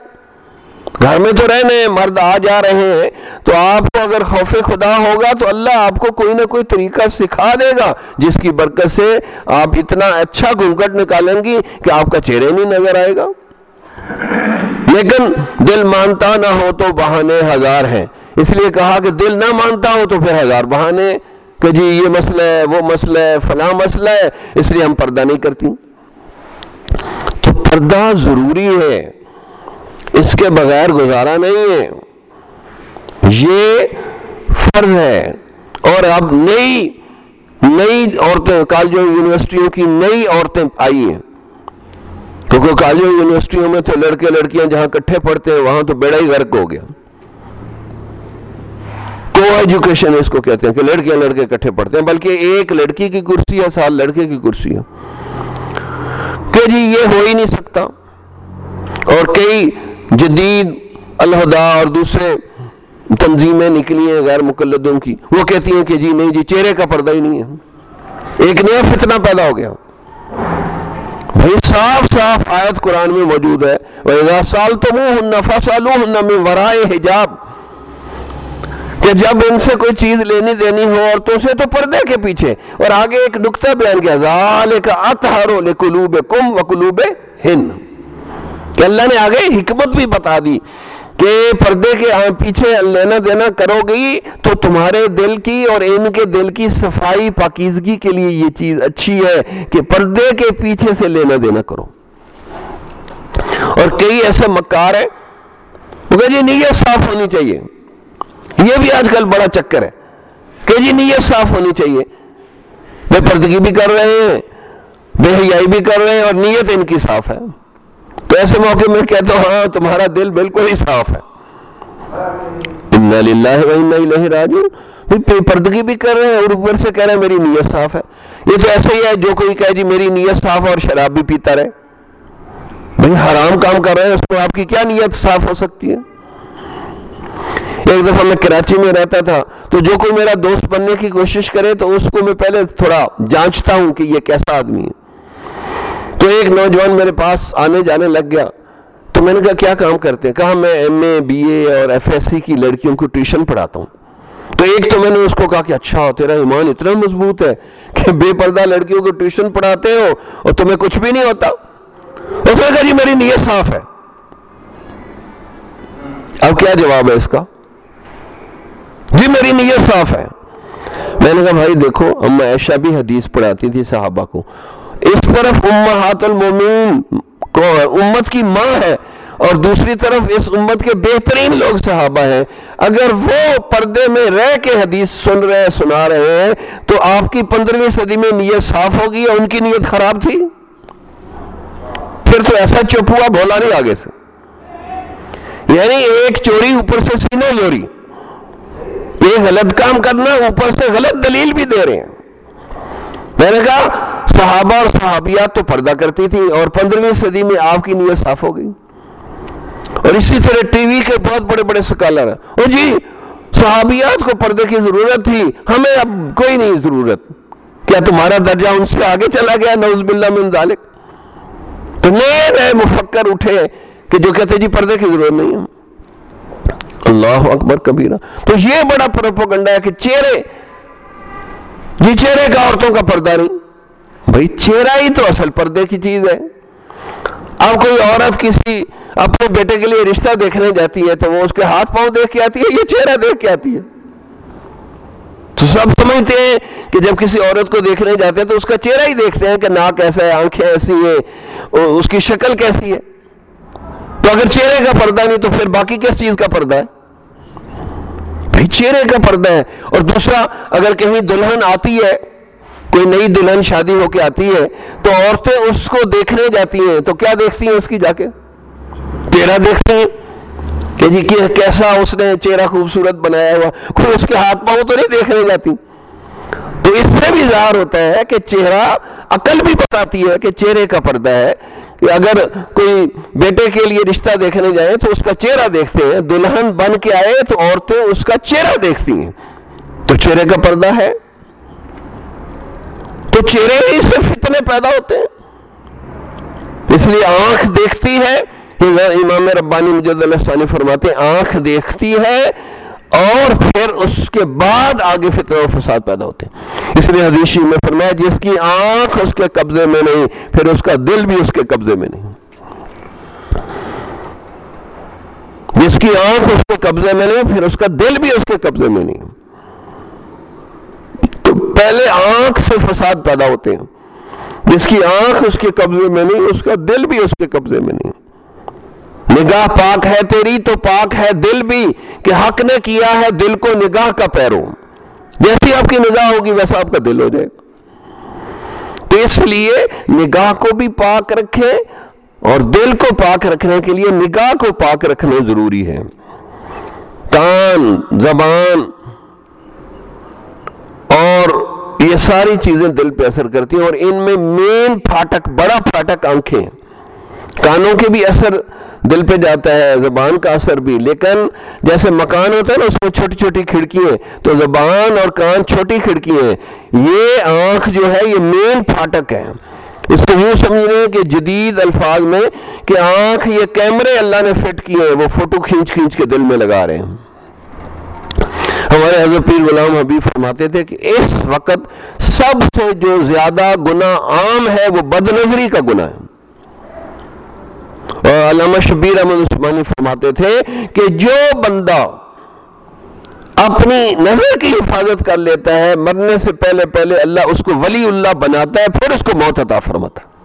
گھر میں تو رہنے مرد آ جا رہے ہیں، تو آپ کو اگر خوف خدا ہوگا تو اللہ آپ کو کوئی نہ کوئی طریقہ سکھا دے گا، جس کی برکت سے آپ اتنا اچھا گھونگٹ نکالیں گی کہ آپ کا چہرے نہیں نظر آئے گا۔ لیکن دل مانتا نہ ہو تو بہانے ہزار ہیں۔ اس لیے کہا کہ دل نہ مانتا ہو تو پھر ہزار بہانے کہ جی یہ مسئلہ ہے، وہ مسئلہ ہے، فلاں مسئلہ ہے، اس لیے ہم پردہ نہیں کرتی۔ تو پردہ ضروری ہے۔ اس کے بغیر گزارا نہیں ہے۔ یہ فرض ہے۔ اور اب نئی نئی عورتیں کالجوں یونیورسٹیوں کی نئی عورتیں آئی ہیں۔ کیونکہ کالجوں یونیورسٹیوں میں تو لڑکے لڑکیاں جہاں کٹھے پڑھتے ہیں، وہاں تو بیڑا ہی غرق ہو گیا۔ کو ایجوکیشن اس کو کہتے ہیں کہ لڑکیاں لڑکے کٹھے پڑھتے ہیں، بلکہ ایک لڑکی کی کرسی ہے، سال لڑکے کی کرسی ہے۔ کہ جی یہ ہو ہی نہیں سکتا۔ اور کئی جدید الہدا اور دوسرے تنظیمیں نکلی ہیں غیر مقلدوں کی۔ وہ کہتی ہیں کہ جی نہیں جی چہرے کا پردہ ہی نہیں ہے۔ ایک نیا فتنہ پیدا ہو گیا۔ بھائی صاف صاف آیت قرآن میں موجود ہے۔ وَإِذَا سَالْتُمُوهُنَّ فَسَأَلُوهُنَّ مِنْ حجاب۔ کہ جب ان سے کوئی چیز لینی دینی ہو عورتوں سے تو پردے کے پیچھے۔ اور آگے ایک نقطہ بیان کیا، ذالک اطہرو لقلوب کم و ہن کہ اللہ نے آگے حکمت بھی بتا دی کہ پردے کے ہاں پیچھے لینا دینا کرو گی تو تمہارے دل کی اور ان کے دل کی صفائی پاکیزگی کے لیے یہ چیز اچھی ہے کہ پردے کے پیچھے سے لینا دینا کرو۔ اور کئی ایسے مکار ہیں جی نیت صاف ہونی چاہیے۔ یہ بھی آج کل بڑا چکر ہے کہ جی نیت صاف ہونی چاہیے۔ بے پردگی بھی کر رہے ہیں، بے حیائی بھی کر رہے ہیں اور نیت ان کی صاف ہے۔ تو ایسے موقع میں کہتا ہوں ہاں تمہارا دل بالکل ہی صاف ہے۔ پردگی بھی کر رہے ہیں اور اوپر سے کہہ رہے ہیں، میری نیت صاف ہے۔ یہ تو ایسا ہی ہے، جو کوئی کہے جی میری نیت صاف ہے اور شراب بھی پیتا رہے۔ بھائی، حرام کام کر رہے ہیں، اس میں آپ کی کیا نیت صاف ہو سکتی ہے؟ ایک دفعہ میں کراچی میں رہتا تھا، تو جو کوئی میرا دوست بننے کی کوشش کرے، تو اس کو میں پہلے تھوڑا جانچتا ہوں کہ یہ کیسا آدمی ہے۔ تو ایک نوجوان میرے پاس آنے جانے لگ گیا۔ تو میں نے کہا، کیا کام کرتے ہیں؟ کہا، میں ایم اے، بی اے اور ایف ایس سی کی لڑکیوں کو ٹیوشن پڑھاتا ہوں۔ تو ایک تو میں نے اس کو کہا کہ اچھا تیرا ایمان اتنا مضبوط ہے کہ بے پردہ لڑکیوں کو ٹیوشن پڑھاتے ہو اور تمہیں کچھ بھی نہیں ہوتا۔ اس نے کہا جی میری نیت صاف ہے۔ اب کیا جواب ہے اس کا؟ جی میری نیت صاف ہے۔ میں نے کہا، بھائی، دیکھو، اما عائشہ بھی حدیث پڑھاتی تھی صحابہ کو۔ اس طرف امہات المومین کو امت کی ماں ہے، اور دوسری طرف اس امت کے بہترین لوگ صحابہ ہیں۔ اگر وہ پردے میں رہ کے حدیث سن رہے ہیں سنا رہے ہیں، تو آپ کی پندرہویں صدی میں نیت صاف ہوگی اور ان کی نیت خراب تھی؟ پھر تو ایسا چپ ہوا، بولا نہیں آگے سے۔ یعنی ایک چوری اوپر سے سینے چوری۔ یہ غلط کام کرنا اوپر سے غلط دلیل بھی دے رہے ہیں۔ میں نے کہا صحابہ اور صحابیات تو پردہ کرتی تھی اور پندرہویں صدی میں آپ کی نیت صاف ہو گئی۔ اور اسی طرح ٹی وی کے بہت بڑے بڑے سکالر ہیں۔ او جی صحابیات کو پردے کی ضرورت تھی، ہمیں اب کوئی نہیں ضرورت۔ کیا تمہارا درجہ ان سے آگے چلا گیا؟ نوز باللہ من ذالک۔ تو نئے نئے مفکر اٹھے کہ جو کہتے جی پردے کی ضرورت نہیں ہے۔ اللہ اکبر کبیرہ۔ تو یہ بڑا پروپوگنڈا ہے کہ چہرے جی چہرے کا عورتوں کا پردہ نہیں۔ بھائی چہرہ ہی تو اصل پردے کی چیز ہے۔ اب کوئی عورت کسی اپنے بیٹے کے لیے رشتہ دیکھنے جاتی ہے تو وہ اس کے ہاتھ پاؤں دیکھ کے آتی ہے یہ چہرہ دیکھ کے آتی ہے؟ تو سب سمجھتے ہیں کہ جب کسی عورت کو دیکھنے جاتے ہیں تو اس کا چہرہ ہی دیکھتے ہیں کہ ناک ایسا ہے، آنکھیں ایسی ہے اس کی شکل کیسی ہے۔ تو اگر چہرے کا پردہ نہیں تو پھر باقی کس چیز کا پردہ ہے؟ بھائی چہرے کا پردہ ہے۔ اور دوسرا، اگر کہیں دلہن آتی ہے کوئی نئی دلہن شادی ہو کے آتی ہے تو عورتیں اس کو دیکھنے جاتی ہیں، تو کیا دیکھتی ہیں اس کی جا کے؟ چہرہ دیکھتی ہیں؟ کہ جی کیسا اس نے چہرہ خوبصورت بنایا ہوا، کوئی اس کے ہاتھ پاؤں تو نہیں دیکھنے جاتی۔ تو اس سے بھی ظاہر ہوتا ہے کہ چہرہ عقل بھی بتاتی ہے کہ چہرے کا پردہ ہے۔ کہ اگر کوئی بیٹے کے لیے رشتہ دیکھنے جائے تو اس کا چہرہ دیکھتے ہیں، دلہن بن کے آئے تو عورتیں اس کا چہرہ دیکھتی ہیں۔ تو چہرے کا پردہ ہے۔ تو چہرے ہی سے فتنے پیدا ہوتے ہیں۔ اس لیے آنکھ دیکھتی ہے امام ربانی مجد اللہ ثانی فرماتے ہیں، آنکھ دیکھتی ہے اور پھر اس کے بعد آگے فتنہ و فساد پیدا ہوتے ہیں۔ اس لیے حدیثی میں فرمایا، جس کی آنکھ اس کے قبضے میں نہیں، پھر اس کا دل بھی اس کے قبضے میں نہیں۔ جس کی آنکھ اس کے قبضے میں نہیں، پھر اس کا دل بھی اس کے قبضے میں نہیں۔ پہلے آنکھ سے فساد پیدا ہوتے ہیں۔ جس کی آنکھ اس کے قبضے میں نہیں، اس کا دل بھی اس کے قبضے میں نہیں۔ نگاہ پاک ہے تیری تو پاک ہے دل بھی، کہ حق نے کیا ہے دل کو نگاہ کا پیرو۔ جیسی آپ کی نگاہ ہوگی، ویسا آپ کا دل ہو جائے گا۔ تو اس لیے نگاہ کو بھی پاک رکھے اور دل کو پاک رکھنے کے لیے نگاہ کو پاک رکھنا ضروری ہے۔ کان، زبان اور یہ ساری چیزیں دل پہ اثر کرتی ہیں اور ان میں مین پھاٹک، بڑا پھاٹک آنکھیں کانوں کے بھی اثر دل پہ جاتا ہے، زبان کا اثر بھی۔ لیکن جیسے مکان ہوتا ہے نا، اس میں چھوٹی چھوٹی کھڑکی ہیں۔ تو زبان اور کان چھوٹی کھڑکی ہیں۔ یہ آنکھ جو ہے، یہ مین پھاٹک ہے۔ اس کو یوں سمجھ کہ جدید الفاظ میں کہ آنکھ یہ کیمرے اللہ نے فٹ کیے ہیں، وہ فوٹو کھینچ کھینچ کے دل میں لگا رہے ہیں۔ ہمارے حضرت پیر غلام حبیب فرماتے تھے کہ اس وقت سب سے جو زیادہ گناہ عام ہے وہ بد نظری کا گناہ ہے۔ اور علامہ شبیر احمد عثمانی فرماتے تھے کہ جو بندہ اپنی نظر کی حفاظت کر لیتا ہے، مرنے سے پہلے پہلے اللہ اس کو ولی اللہ بناتا ہے، پھر اس کو موت عطا فرماتا ہے۔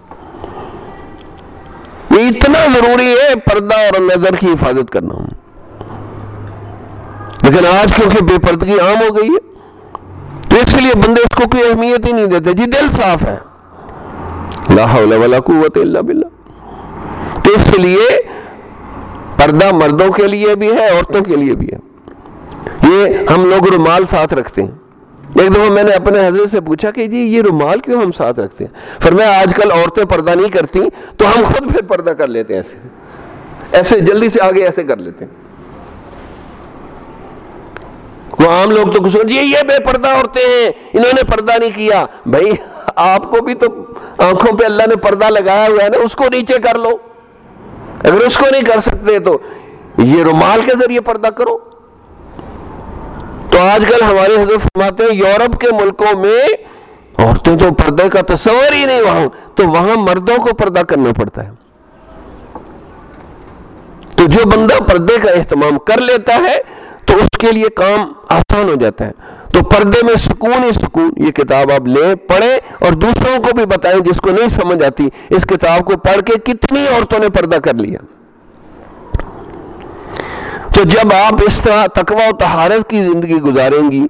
یہ اتنا ضروری ہے پردہ اور نظر کی حفاظت کرنا۔ لیکن آج کیونکہ بے پردگی عام ہو گئی ہے، تو اس لیے بندے اس کو کوئی اہمیت ہی نہیں دیتے۔ جی دل صاف ہے۔ لا حول ولا قوت الا باللہ۔ تو اس لیے پردہ مردوں کے لیے بھی ہے، عورتوں کے لیے بھی ہے۔ یہ ہم لوگ رومال ساتھ رکھتے ہیں۔ ایک دفعہ میں نے اپنے حضرت سے پوچھا کہ جی یہ رومال کیوں ہم ساتھ رکھتے ہیں؟ پھر میں آج کل عورتیں پردہ نہیں کرتی، تو ہم خود پھر پردہ کر لیتے ہیں ایسے۔ ایسے جلدی سے آگے ایسے کر لیتے ہیں۔ وہ عام لوگ تو کچھ یہ بے پردہ عورتیں ہیں، انہوں نے پردہ نہیں کیا۔ بھائی، آپ کو بھی تو آنکھوں پہ اللہ نے پردہ لگایا ہوا ہے نا، اس کو نیچے کر لو۔ اگر اس کو نہیں کر سکتے تو یہ رومال کے ذریعے پردہ کرو۔ تو آج کل ہمارے حضرت فرماتے ہیں، یورپ کے ملکوں میں عورتیں تو پردے کا تصور ہی نہیں، وہاں تو وہاں مردوں کو پردہ کرنا پڑتا ہے۔ تو جو بندہ پردے کا اہتمام کر لیتا ہے تو اس کے لیے کام آسان ہو جاتا ہے۔ تو پردے میں سکون ہی سکون، یہ کتاب آپ لیں، پڑھیں اور دوسروں کو بھی بتائیں جس کو نہیں سمجھ آتی۔ اس کتاب کو پڑھ کے کتنی عورتوں نے پردہ کر لیا۔ تو جب آپ اس طرح تقوی و تہارت کی زندگی گزاریں گی،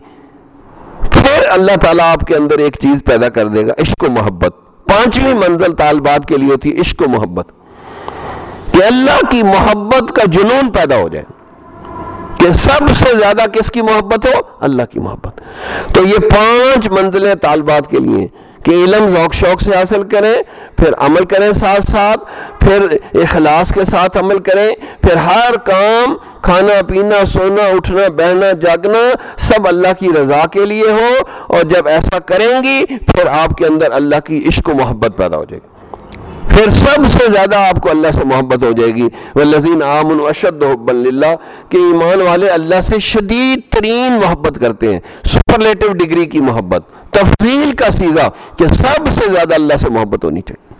پھر اللہ تعالیٰ آپ کے اندر ایک چیز پیدا کر دے گا، عشق و محبت۔ پانچویں منزل طالبات کے لیے ہوتی ہے عشق و محبت۔ کہ اللہ کی محبت کا جنون پیدا ہو جائے۔ کہ سب سے زیادہ کس کی محبت ہو؟ اللہ کی محبت۔ تو یہ پانچ منزلیں طالبات کے لیے کہ علم ذوق شوق سے حاصل کریں، پھر عمل کریں ساتھ ساتھ، پھر اخلاص کے ساتھ عمل کریں، پھر ہر کام کھانا پینا، سونا، اٹھنا بہنا جاگنا سب اللہ کی رضا کے لیے ہو اور جب ایسا کریں گی، پھر آپ کے اندر اللہ کی عشق و محبت پیدا ہو جائے گی۔ پھر سب سے زیادہ آپ کو اللہ سے محبت ہو جائے گی۔ والذین آمنوا اشد حبا للہ کہ ایمان والے اللہ سے شدید ترین محبت کرتے ہیں۔ سپرلیٹو ڈگری کی محبت۔ تفضیل کا سیگا کہ سب سے زیادہ اللہ سے محبت ہونی چاہیے۔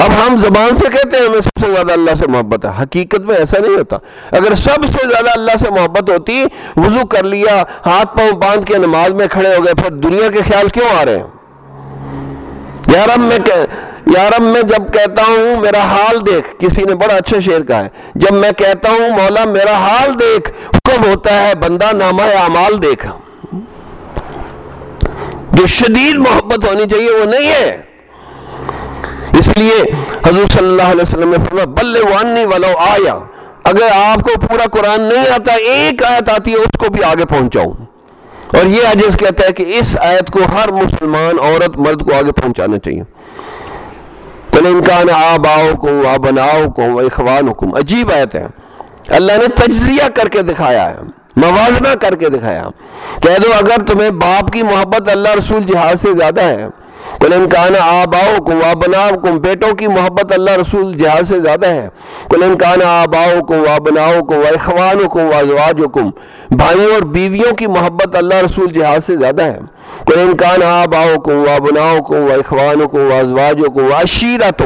اب ہم زبان سے کہتے ہیں ہمیں سب سے زیادہ اللہ سے محبت ہے۔ حقیقت میں ایسا نہیں ہوتا۔ اگر سب سے زیادہ اللہ سے محبت ہوتی، وضو کر لیا، ہاتھ پاؤں باندھ کے نماز میں کھڑے ہو گئے، پھر دنیا کے خیال کیوں آ رہے ہیں؟ یار میں یارب میں جب کہتا ہوں میرا حال دیکھ، کسی نے بڑا اچھا شعر کہا ہے۔ جب میں کہتا ہوں مولا، میرا حال دیکھ، حکم ہوتا ہے بندہ نامہ اعمال دیکھ جو شدید محبت ہونی چاہیے وہ نہیں ہے۔ اس لیے حضور صلی اللہ علیہ وسلم نے فرمایا، بلے وانی ولو آیا۔ اگر آپ کو پورا قرآن نہیں آتا، ایک آیت آتی ہے، اس کو بھی آگے پہنچاؤں۔ اور یہ عجیز کہتا ہے کہ اس آیت کو ہر مسلمان عورت مرد کو آگے پہنچانا چاہیے۔ امکان آب آؤ کم آ بناؤ اخوان حکم عجیب آیت ہے۔ اللہ نے تجزیہ کر کے دکھایا ہے۔ موازنہ کر کے دکھایا۔ کہہ دو اگر تمہیں باپ کی محبت اللہ رسول جہاز سے زیادہ ہے امکان آباؤ کم وا بناؤ کم بیٹوں کی محبت اللہ رسول جہاز سے زیادہ ہے۔ کل امکان آباؤ کم وا بناؤ کم و اخوان کم و ازواج بھائیوں اور بیویوں کی محبت اللہ رسول جہاز سے زیادہ ہے۔ کل امکان آباؤ کم وا بناؤ کم و اخوان کم و ازواج حکم و عشیرت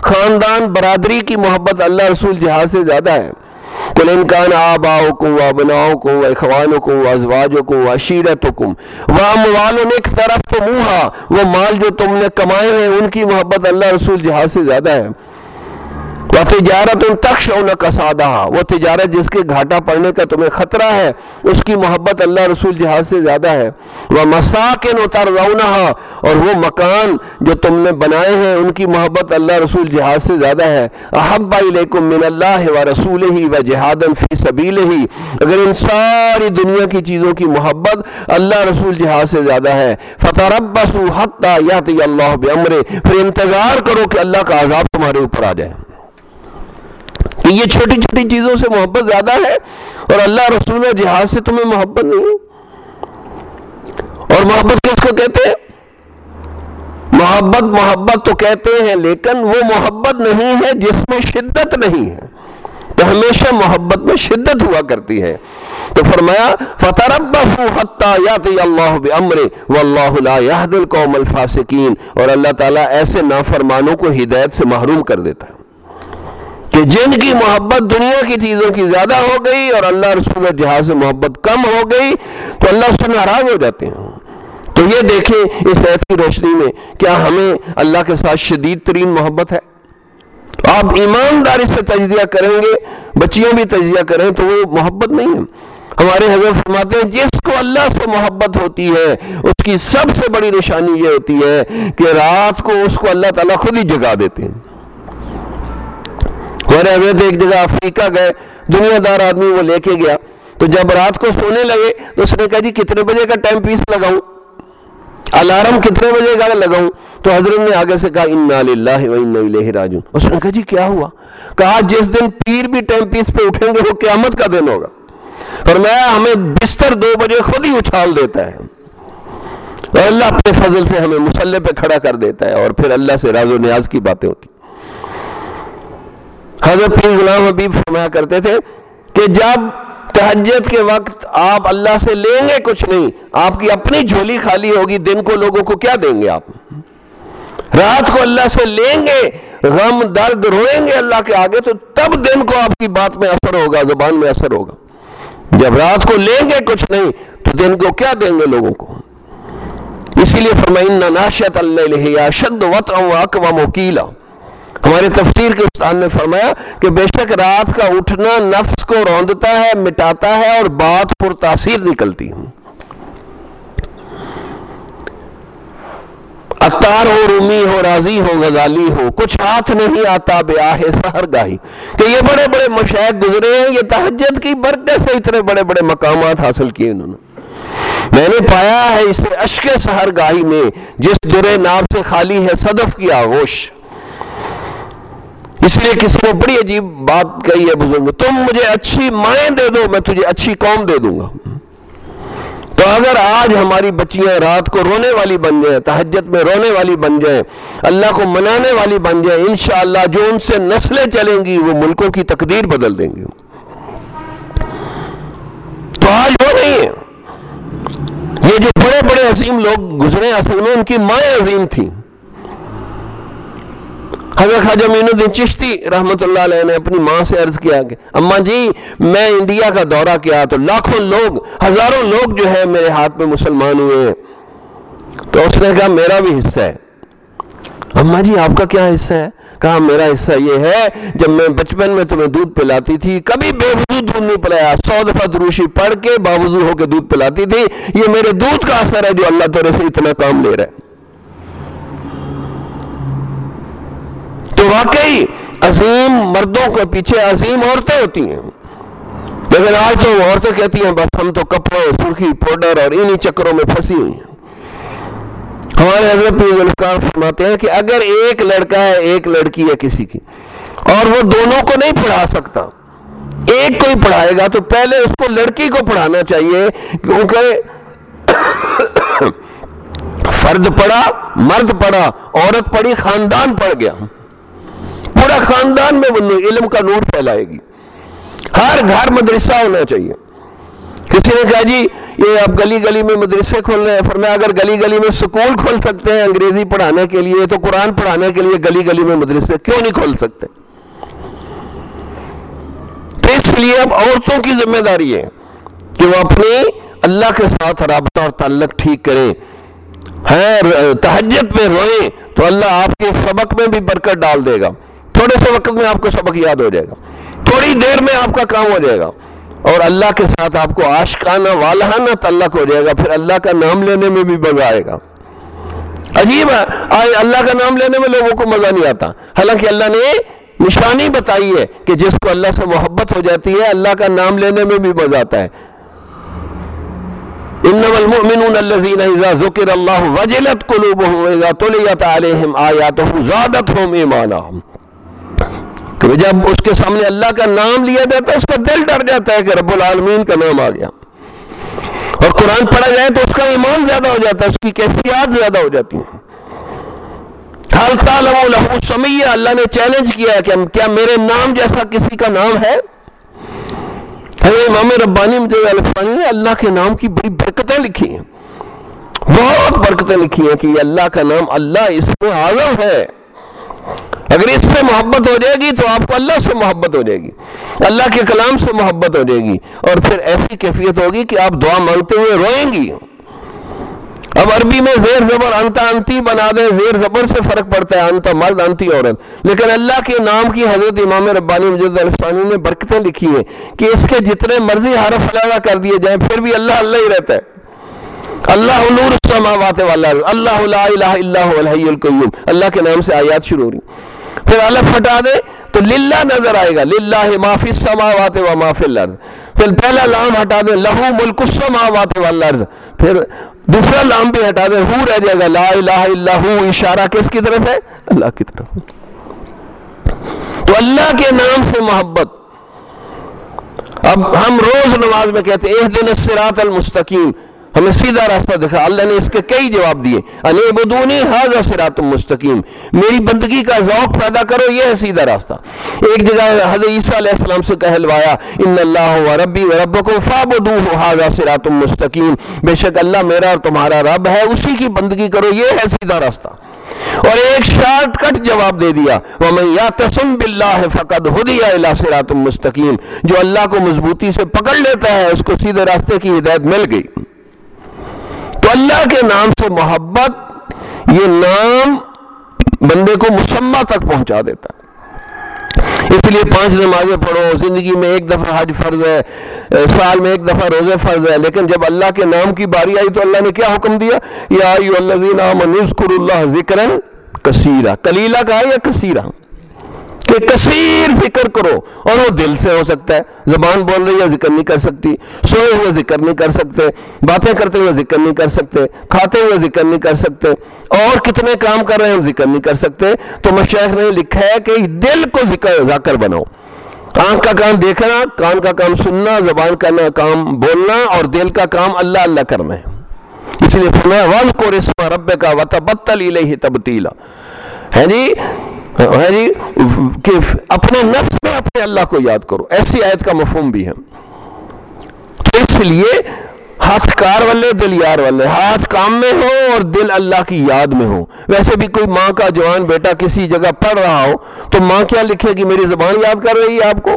خاندان برادری کی محبت اللہ رسول جہاز سے زیادہ ہے۔ کل امکان آباؤ کم و بناؤ کو و اخوان کم و ازواج کم و عشیرت و اموال ایک طرف تو منہا وہ مال جو تم نے کمائے ہیں، ان کی محبت اللہ رسول جہاز سے زیادہ ہے۔ وہ تجارت ان تخش ان کا سادہ وہ تجارت جس کے گھاٹا پڑنے کا تمہیں خطرہ ہے، اس کی محبت اللہ رسول جہاز سے زیادہ ہے۔ وہ مساکن اتر اور وہ مکان جو تم نے بنائے ہیں، ان کی محبت اللہ رسول جہاز سے زیادہ ہے۔ احب علیکم من اللہ و رسول ہی و جہاد فی سبیل ہی اگر ان ساری دنیا کی چیزوں کی محبت اللہ رسول جہاز سے زیادہ ہے۔ فتح ربسو حتی یاتی اللہ بمرے پھر انتظار کرو کہ اللہ کا عذاب تمہارے اوپر آ جائے۔ کہ یہ چھوٹی چھوٹی چیزوں سے محبت زیادہ ہے اور اللہ رسول و جہاز سے تمہیں محبت نہیں اور محبت کس کو کہتے ہیں؟ محبت محبت تو کہتے ہیں، لیکن وہ محبت نہیں ہے جس میں شدت نہیں ہے۔ تو ہمیشہ محبت میں شدت ہوا کرتی ہے۔ تو فرمایا اللہ الفاسقین اور اللہ تعالیٰ ایسے نافرمانوں کو ہدایت سے محروم کر دیتا ہے۔ کہ جن کی محبت دنیا کی چیزوں کی زیادہ ہو گئی اور اللہ رسول جہاز سے محبت کم ہو گئی، تو اللہ اس سے ناراض ہو جاتے ہیں۔ تو یہ دیکھیں اس ایت کی روشنی میں، کیا ہمیں اللہ کے ساتھ شدید ترین محبت ہے؟ آپ ایمانداری سے تجزیہ کریں گے، بچیاں بھی تجزیہ کریں تو وہ محبت نہیں ہے۔ ہمارے حضرت فرماتے ہیں، جس کو اللہ سے محبت ہوتی ہے، اس کی سب سے بڑی نشانی یہ ہوتی ہے کہ رات کو اس کو اللہ تعالیٰ خود ہی جگا دیتے ہیں۔ ہمارے حضرت ایک جگہ افریقہ گئے دنیا دار آدمی وہ لے کے گیا۔ تو جب رات کو سونے لگے تو اس نے کہا جی کتنے بجے کا ٹائم پیس لگاؤں؟ الارم کتنے بجے کا لگاؤں؟ تو حضرت نے آگے سے کہا، انا للہ و انا الیہ راجعون۔ اس نے کہا جی کیا ہوا؟ کہا جس دن پیر بھی ٹائم پیس پہ اٹھیں گے، وہ قیامت کا دن ہوگا۔ فرمایا، ہمیں بستر دو بجے خود ہی اچھال دیتا ہے۔ اور اللہ اپنے فضل سے ہمیں مسلح پہ کھڑا کر دیتا ہے اور پھر اللہ سے راز و نیاز کی باتیں ہوتی حضرت پیر غلام حبیب فرمایا کرتے تھے کہ جب تہجد کے وقت آپ اللہ سے لیں گے کچھ نہیں، آپ کی اپنی جھولی خالی ہوگی، دن کو لوگوں کو کیا دیں گے آپ؟ رات کو اللہ سے لیں گے، غم، درد روئیں گے اللہ کے آگے، تو تب دن کو آپ کی بات میں اثر ہوگا، زبان میں اثر ہوگا۔ جب رات کو لیں گے کچھ نہیں، تو دن کو کیا دیں گے لوگوں کو؟ اسی لیے فرمائن ناشت اللہ شد وط اقوام وکیلا ہمارے تفسیر کے استاد نے فرمایا کہ بے شک رات کا اٹھنا نفس کو روندتا ہے، مٹاتا ہے اور بات پر تاثیر نکلتی ہے۔ اتار ہو، رومی ہو، راضی ہو، غزالی ہو، کچھ ہاتھ نہیں آتا بے آہ سہر گاہی۔ کہ یہ بڑے بڑے مشاہد گزرے ہیں، یہ تحجد کی برکت سے اتنے بڑے بڑے مقامات حاصل کیے انہوں نے۔ میں نے پایا ہے اسے اشک سہر گاہی میں، جس درے ناب سے خالی ہے، صدف کی آغوش۔ اس لیے کسی نے بڑی عجیب بات کہی ہے بزرگ، تم مجھے اچھی مائیں دے دو، میں تجھے اچھی قوم دے دوں گا۔ تو اگر آج ہماری بچیاں رات کو رونے والی بن جائیں تحجت میں رونے والی بن جائیں، اللہ کو منانے والی بن جائیں، انشاءاللہ جو ان سے نسلیں چلیں گی، وہ ملکوں کی تقدیر بدل دیں گی۔ تو آج وہ نہیں ہے۔ یہ جو بڑے بڑے عظیم لوگ گزرے، اصل میں ان کی مائیں عظیم تھیں۔ حضرت خواجہ مین الدین چشتی رحمت اللہ علیہ نے اپنی ماں سے عرض کیا کہ اماں جی میں انڈیا کا دورہ کیا تو لاکھوں لوگ، ہزاروں لوگ جو ہے میرے ہاتھ میں مسلمان ہوئے ہیں۔ تو اس نے کہا، میرا بھی حصہ ہے۔ اماں جی آپ کا کیا حصہ ہے؟ کہا، میرا حصہ یہ ہے، جب میں بچپن میں تمہیں دودھ پلاتی تھی، کبھی بے وضو دودھ نہیں پلایا۔ سو دفعہ دروشی پڑھ کے باوضو ہو کے دودھ پلاتی تھی۔ یہ میرے دودھ کا اثر ہے جو اللہ تعالی سے اتنا کام لے رہا ہے۔ واقعی عظیم مردوں کے پیچھے عظیم عورتیں ہوتی ہیں۔ لیکن آج تو عورتیں کہتی ہیں، بس ہم تو کپڑے، سرخی، پاؤڈر اور انہی چکروں میں پھنسی ہوئی ہیں۔ ہمارے حضرت ذوالفقار فرماتے ہیں کہ اگر ایک لڑکا ہے، ایک لڑکی ہے کسی کی، اور وہ دونوں کو نہیں پڑھا سکتا، ایک کو ہی پڑھائے گا، تو پہلے اس کو لڑکی کو پڑھانا چاہیے، کیونکہ فرد پڑھا، مرد پڑھا، عورت پڑھی، خاندان پڑھ گیا۔ پورا خاندان میں وہ علم کا نور پھیلائے گی۔ ہر گھر مدرسہ ہونا چاہیے۔ کسی نے کہا جی یہ اب گلی گلی میں مدرسے کھول رہے ہیں۔ فرمایا، اگر گلی گلی میں سکول کھول سکتے ہیں انگریزی پڑھانے کے لیے، تو قرآن پڑھانے کے لیے گلی گلی میں مدرسے کیوں نہیں کھول سکتے؟ تو اس لیے اب عورتوں کی ذمہ داری ہے کہ وہ اپنی اللہ کے ساتھ رابطہ اور تعلق ٹھیک کریں۔ ہاں، تحجت میں روئیں تو اللہ آپ کے سبق میں بھی برکت ڈال دے گا۔ تھوڑے سے وقت میں آپ کو سبق یاد ہو جائے گا۔ تھوڑی دیر میں آپ کا کام ہو جائے گا۔ اور اللہ کے ساتھ آپ کو آشکانہ والہانہ تعلق ہو جائے گا۔ پھر اللہ کا نام لینے میں بھی مزہ آئے گا۔ عجیب ہے۔ اللہ کا نام لینے میں لوگوں کو مزہ نہیں آتا۔ حالانکہ اللہ نے نشانی بتائی ہے کہ جس کو اللہ سے محبت ہو جاتی ہے، اللہ کا نام لینے میں بھی مزہ آتا ہے۔ انما المؤمنون الذين اذا ذكر الله وجلت قلوبهم واذا تليت عليهم اياته زادتهم ایمانا کہ جب اس کے سامنے اللہ کا نام لیا جاتا ہے، اس کا دل ڈر جاتا ہے کہ رب العالمین کا نام آ گیا۔ اور قرآن پڑھا جائے تو اس کا ایمان زیادہ ہو جاتا ہے، اس کی کیفیات زیادہ ہو جاتی ہیں۔ لہو سمیہ اللہ نے چیلنج کیا کہ کیا میرے نام جیسا کسی کا نام ہے؟ امام ربانی، مجھے الفانی نے اللہ کے نام کی بڑی برکتیں لکھی ہیں۔ بہت برکتیں لکھی ہیں کہ یہ اللہ کا نام اللہ اس میں اعظم ہے۔ اگر اس سے محبت ہو جائے گی تو آپ کو اللہ سے محبت ہو جائے گی، اللہ کے کلام سے محبت ہو جائے گی، اور پھر ایسی کیفیت ہوگی کہ آپ دعا مانگتے ہوئے روئیں گی۔ اب عربی میں زیر زبر انتا انتی بنا دیں، زیر زبر سے فرق پڑتا ہے، انتا مرد انتی عورت۔ لیکن اللہ کے نام کی حضرت امام ربانی مجد الفانی نے برکتیں لکھی ہیں کہ اس کے جتنے مرضی حرف علیحدہ کر دیے جائیں، پھر بھی اللہ اللہ ہی رہتا ہے۔ اللہ نور السماوات والا اللہ لا الہ الا هو الحی القیوم۔ اللہ کے نام سے آیات شروع ہو رہی۔ پھر الف ہٹا دے تو للہ نظر آئے گا، للہ ما فی السماوات و ما فی الارض۔ پھر پہلا لام ہٹا دے، لہو ملک السماوات والارض پھر دوسرا لام بھی ہٹا دے، ہو رہ جائے گا، لا الہ الا ہو۔ اشارہ کس کی طرف ہے؟ اللہ کی طرف۔ تو اللہ کے نام سے محبت۔ اب ہم روز نماز میں کہتے ہیں دن الصراط المستقیم۔ ہمیں سیدھا راستہ دکھا۔ اللہ نے اس کے کئی جواب دیے۔ انبدونی حاضر سرات مستقیم۔ میری بندگی کا ذوق پیدا کرو، یہ ہے سیدھا راستہ۔ ایک جگہ حضرت عیسیٰ علیہ السلام سے کہلوایا، ان اللہ و ربی و ربکم فابدوہ حاضر سرات مستقیم۔ بے شک اللہ میرا اور تمہارا رب ہے، اسی کی بندگی کرو، یہ ہے سیدھا راستہ۔ اور ایک شارٹ کٹ جواب دے دیا، وَمَن يَعْتَسُمْ بِاللَّهِ فَقَدْ هُدِيَ إِلَى صِرَاطٍ مُسْتَقِيم جو اللہ کو مضبوطی سے پکڑ لیتا ہے، اس کو سیدھے راستے کی ہدایت مل گئی۔ تو اللہ کے نام سے محبت یہ نام بندے کو مسمہ تک پہنچا دیتا ہے۔ اس لیے پانچ نمازیں پڑھو، زندگی میں ایک دفعہ حج فرض ہے، سال میں ایک دفعہ روزے فرض ہے، لیکن جب اللہ کے نام کی باری آئی تو اللہ نے کیا حکم دیا؟ یا اللہ ذکر کثیرہ کلیلہ کہا یا کثیرہ؟ کہ کثیر ذکر کرو اور وہ دل سے ہو سکتا ہے۔ زبان بول رہی ہے، ذکر نہیں کر سکتی۔ سوئے ہوئے ذکر نہیں کر سکتے۔ باتیں کرتے ہوئے ذکر نہیں کر سکتے۔ کھاتے ہوئے ذکر نہیں کر سکتے۔ اور کتنے کام کر رہے ہیں، ذکر نہیں کر سکتے۔ تو مشیخ نے لکھا ہے کہ دل کو ذکر ذاکر بناؤ۔ آنکھ کا کام دیکھنا، کان کا کام سننا، زبان کا کام بولنا اور دل کا کام اللہ اللہ کرنا ہے۔ اس لیے فرمایا وَل رب کا إِلَيْهِ تَبْتِيلًا ہے جی؟ جی؟ کہ اپنے نفس میں اپنے اللہ کو یاد کرو۔ ایسی آیت کا مفہوم بھی ہے۔ تو اس لیے ہاتھ کار والے، دل یار والے، ہاتھ کام میں ہو اور دل اللہ کی یاد میں ہو۔ ویسے بھی کوئی ماں کا، جوان، بیٹا کسی جگہ پڑھ رہا ہو تو ماں کیا لکھے گی؟ میری زبان یاد کر رہی ہے آپ کو؟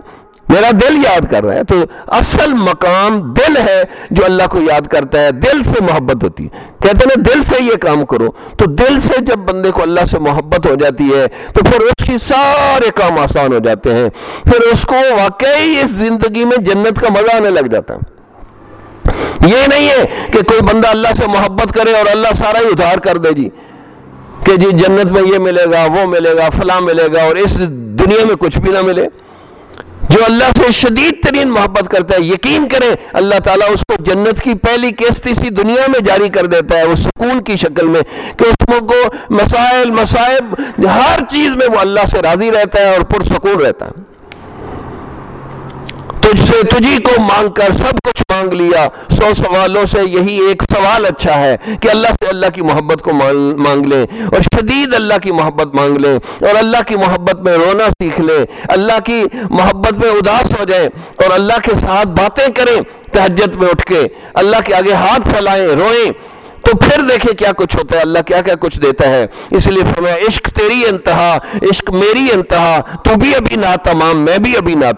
میرا دل یاد کر رہا ہے، تو اصل مقام دل ہے جو اللہ کو یاد کرتا ہے، دل سے محبت ہوتی ہے۔ کہتے ہیں دل سے یہ کام کرو۔ تو دل سے جب بندے کو اللہ سے محبت ہو جاتی ہے، تو پھر اس کی سارے کام آسان ہو جاتے ہیں۔ پھر اس کو واقعی اس زندگی میں جنت کا مزہ آنے لگ جاتا ہے۔ یہ نہیں ہے کہ کوئی بندہ اللہ سے محبت کرے اور اللہ سارا ہی ادھار کر دے جی کہ جی جنت میں یہ ملے گا، وہ ملے گا، فلاں ملے گا اور اس دنیا میں کچھ بھی نہ ملے۔ جو اللہ سے شدید ترین محبت کرتا ہے، یقین کریں، اللہ تعالیٰ اس کو جنت کی پہلی قسط اسی دنیا میں جاری کر دیتا ہے وہ سکون کی شکل میں کہ اس کو مسائل مصائب ہر چیز میں وہ اللہ سے راضی رہتا ہے اور پرسکون رہتا ہے۔ تجھ سے تجھی کو مانگ کر سب کچھ مانگ لیا۔ سو سوالوں سے یہی ایک سوال اچھا ہے کہ اللہ سے اللہ کی محبت کو مانگ لیں اور شدید اللہ کی محبت مانگ لیں اور اللہ کی محبت میں رونا سیکھ لیں۔ اللہ کی محبت میں اداس ہو جائیں اور اللہ کے ساتھ باتیں کریں تہجت میں اٹھ کے۔ اللہ کے آگے ہاتھ پھیلائیں، روئیں۔ تو پھر دیکھیں کیا کچھ ہوتا ہے۔ اللہ کیا کیا کچھ دیتا ہے۔ اس لیے فرمایا، عشق تیری انتہا، عشق میری انتہا، تو بھی ابھی نہ تمام میں بھی ابھی نہ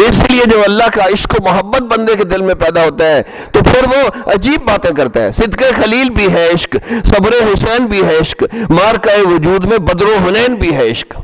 تو اس لیے جو اللہ کا عشق و محبت بندے کے دل میں پیدا ہوتا ہے، تو پھر وہ عجیب باتیں کرتا ہے۔ صدق خلیل بھی ہے عشق، صبر حسین بھی ہے عشق، مار کا وجود میں بدر و حنین بھی ہے عشق۔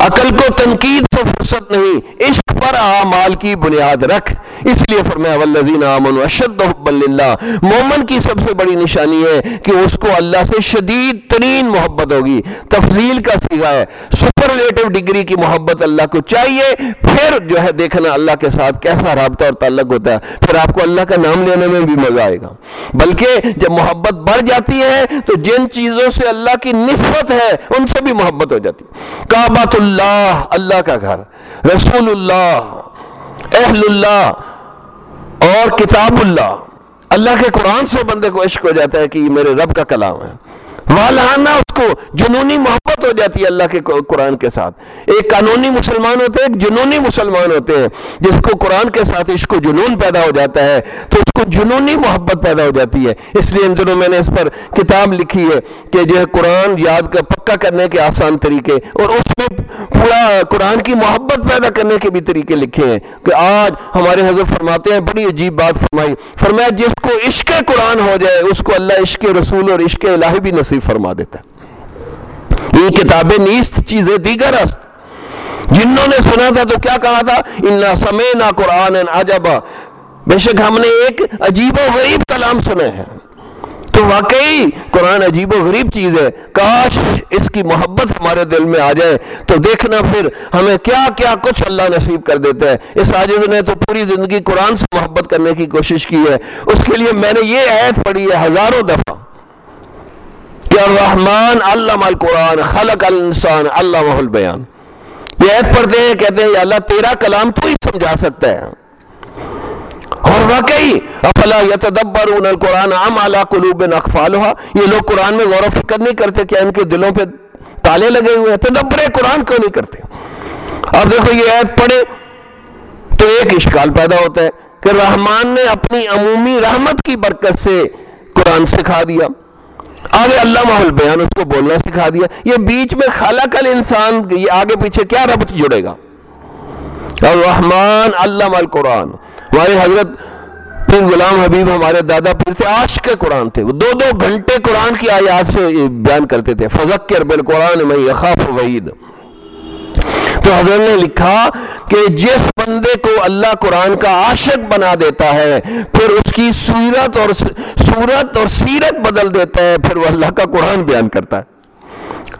عقل کو تنقید سے فرصت نہیں، عشق پر اعمال کی بنیاد رکھ۔ اس لیے فرمایا والذین آمنوا اشد حب للہ مومن کی سب سے بڑی نشانی ہے کہ اس کو اللہ سے شدید ترین محبت ہوگی۔ تفضیل کا سیگا ہے سپرلیٹو ڈگری کی محبت اللہ کو چاہیے۔ پھر جو ہے دیکھنا اللہ کے ساتھ کیسا رابطہ اور تعلق ہوتا ہے۔ پھر آپ کو اللہ کا نام لینے میں بھی مزہ آئے گا۔ بلکہ جب محبت بڑھ جاتی ہے تو جن چیزوں سے اللہ کی نسبت ہے، ان سے بھی محبت ہو جاتی۔ ہے کعبۃ اللہ اللہ کا گھر، رسول اللہ، اہل اللہ اور کتاب اللہ۔ اللہ کے قرآن سے بندے کو عشق ہو جاتا ہے کہ یہ میرے رب کا کلام ہے۔ مالانا اس کو جنونی محبت ہو جاتی ہے اللہ کے قرآن کے ساتھ۔ ایک قانونی مسلمان ہوتے ہیں، ایک جنونی مسلمان ہوتے ہیں۔ جس کو قرآن کے ساتھ اس کو جنون پیدا ہو جاتا ہے، تو اس کو جنونی محبت پیدا ہو جاتی ہے۔ اس لیے ان دنوں میں نے اس پر کتاب لکھی ہے کہ جو ہے قرآن یاد کا، پکا کرنے کے آسان طریقے، اور اس میں پورا قرآن کی محبت پیدا کرنے کے بھی طریقے لکھے ہیں۔ کہ آج ہمارے حضرت فرماتے ہیں، بڑی عجیب بات فرمائی۔ فرمایا، جس کو عشق قرآن ہو جائے، اس کو اللہ عشق رسول اور عشق الہی بھی نصیب فرما دیتا ہے۔ یہ کتابیں نیست چیزیں دیگر است۔ جنہوں نے سنا تھا تو کیا کہا تھا؟ انا سمینا قرآن عجبا بے شک ہم نے ایک عجیب و غریب کلام سنے ہیں۔ تو واقعی قرآن عجیب و غریب چیز ہے۔ کاش اس کی محبت ہمارے دل میں آ جائے۔ تو دیکھنا پھر ہمیں کیا کیا کچھ اللہ نصیب کر دیتا ہے اس عاجز نے تو پوری زندگی قرآن سے محبت کرنے کی کوشش کی ہے۔ اس کے لیے میں نے یہ عید پڑھی ہے ہزاروں دفعہ۔ کہ الرحمن علم القرآن، خلق الانسان اللہ محل بیان یہ عید پڑھتے ہیں، کہتے ہیں، یا اللہ، تیرا کلام تو ہی سمجھا سکتا ہے۔ اور واقعی، افلا یتدبرون القرآن ام علا قلوب اقفالها یہ لوگ قرآن میں غور و فکر نہیں کرتے کہ ان کے دلوں پہ تالے لگے ہوئے ہیں۔ تدبر قرآن کیوں نہیں کرتے؟ اور دیکھو، یہ عید پڑھے تو ایک اشکال پیدا ہوتا ہے کہ رحمان نے اپنی عمومی رحمت کی برکت سے قرآن سکھا دیا۔ آگے اللہ محل بیان اس کو بولنا سکھا دیا۔ یہ بیچ میں خلق انسان یہ آگے پیچھے کیا ربط جڑے گا؟ الرحمن اللہ قرآن ہمارے حضرت پھر غلام حبیب، ہمارے دادا پھر سے آش کے قرآن تھے۔ وہ دو دو گھنٹے قرآن کی آیات سے بیان کرتے تھے۔ فضکر بالقرآن میں یخاف وعید۔ تو حضرت نے لکھا کہ جس بندے کو اللہ قرآن کا عاشق بنا دیتا ہے، پھر اس کی صورت اور صورت اور سیرت بدل دیتا ہے، پھر وہ اللہ کا قرآن بیان کرتا ہے۔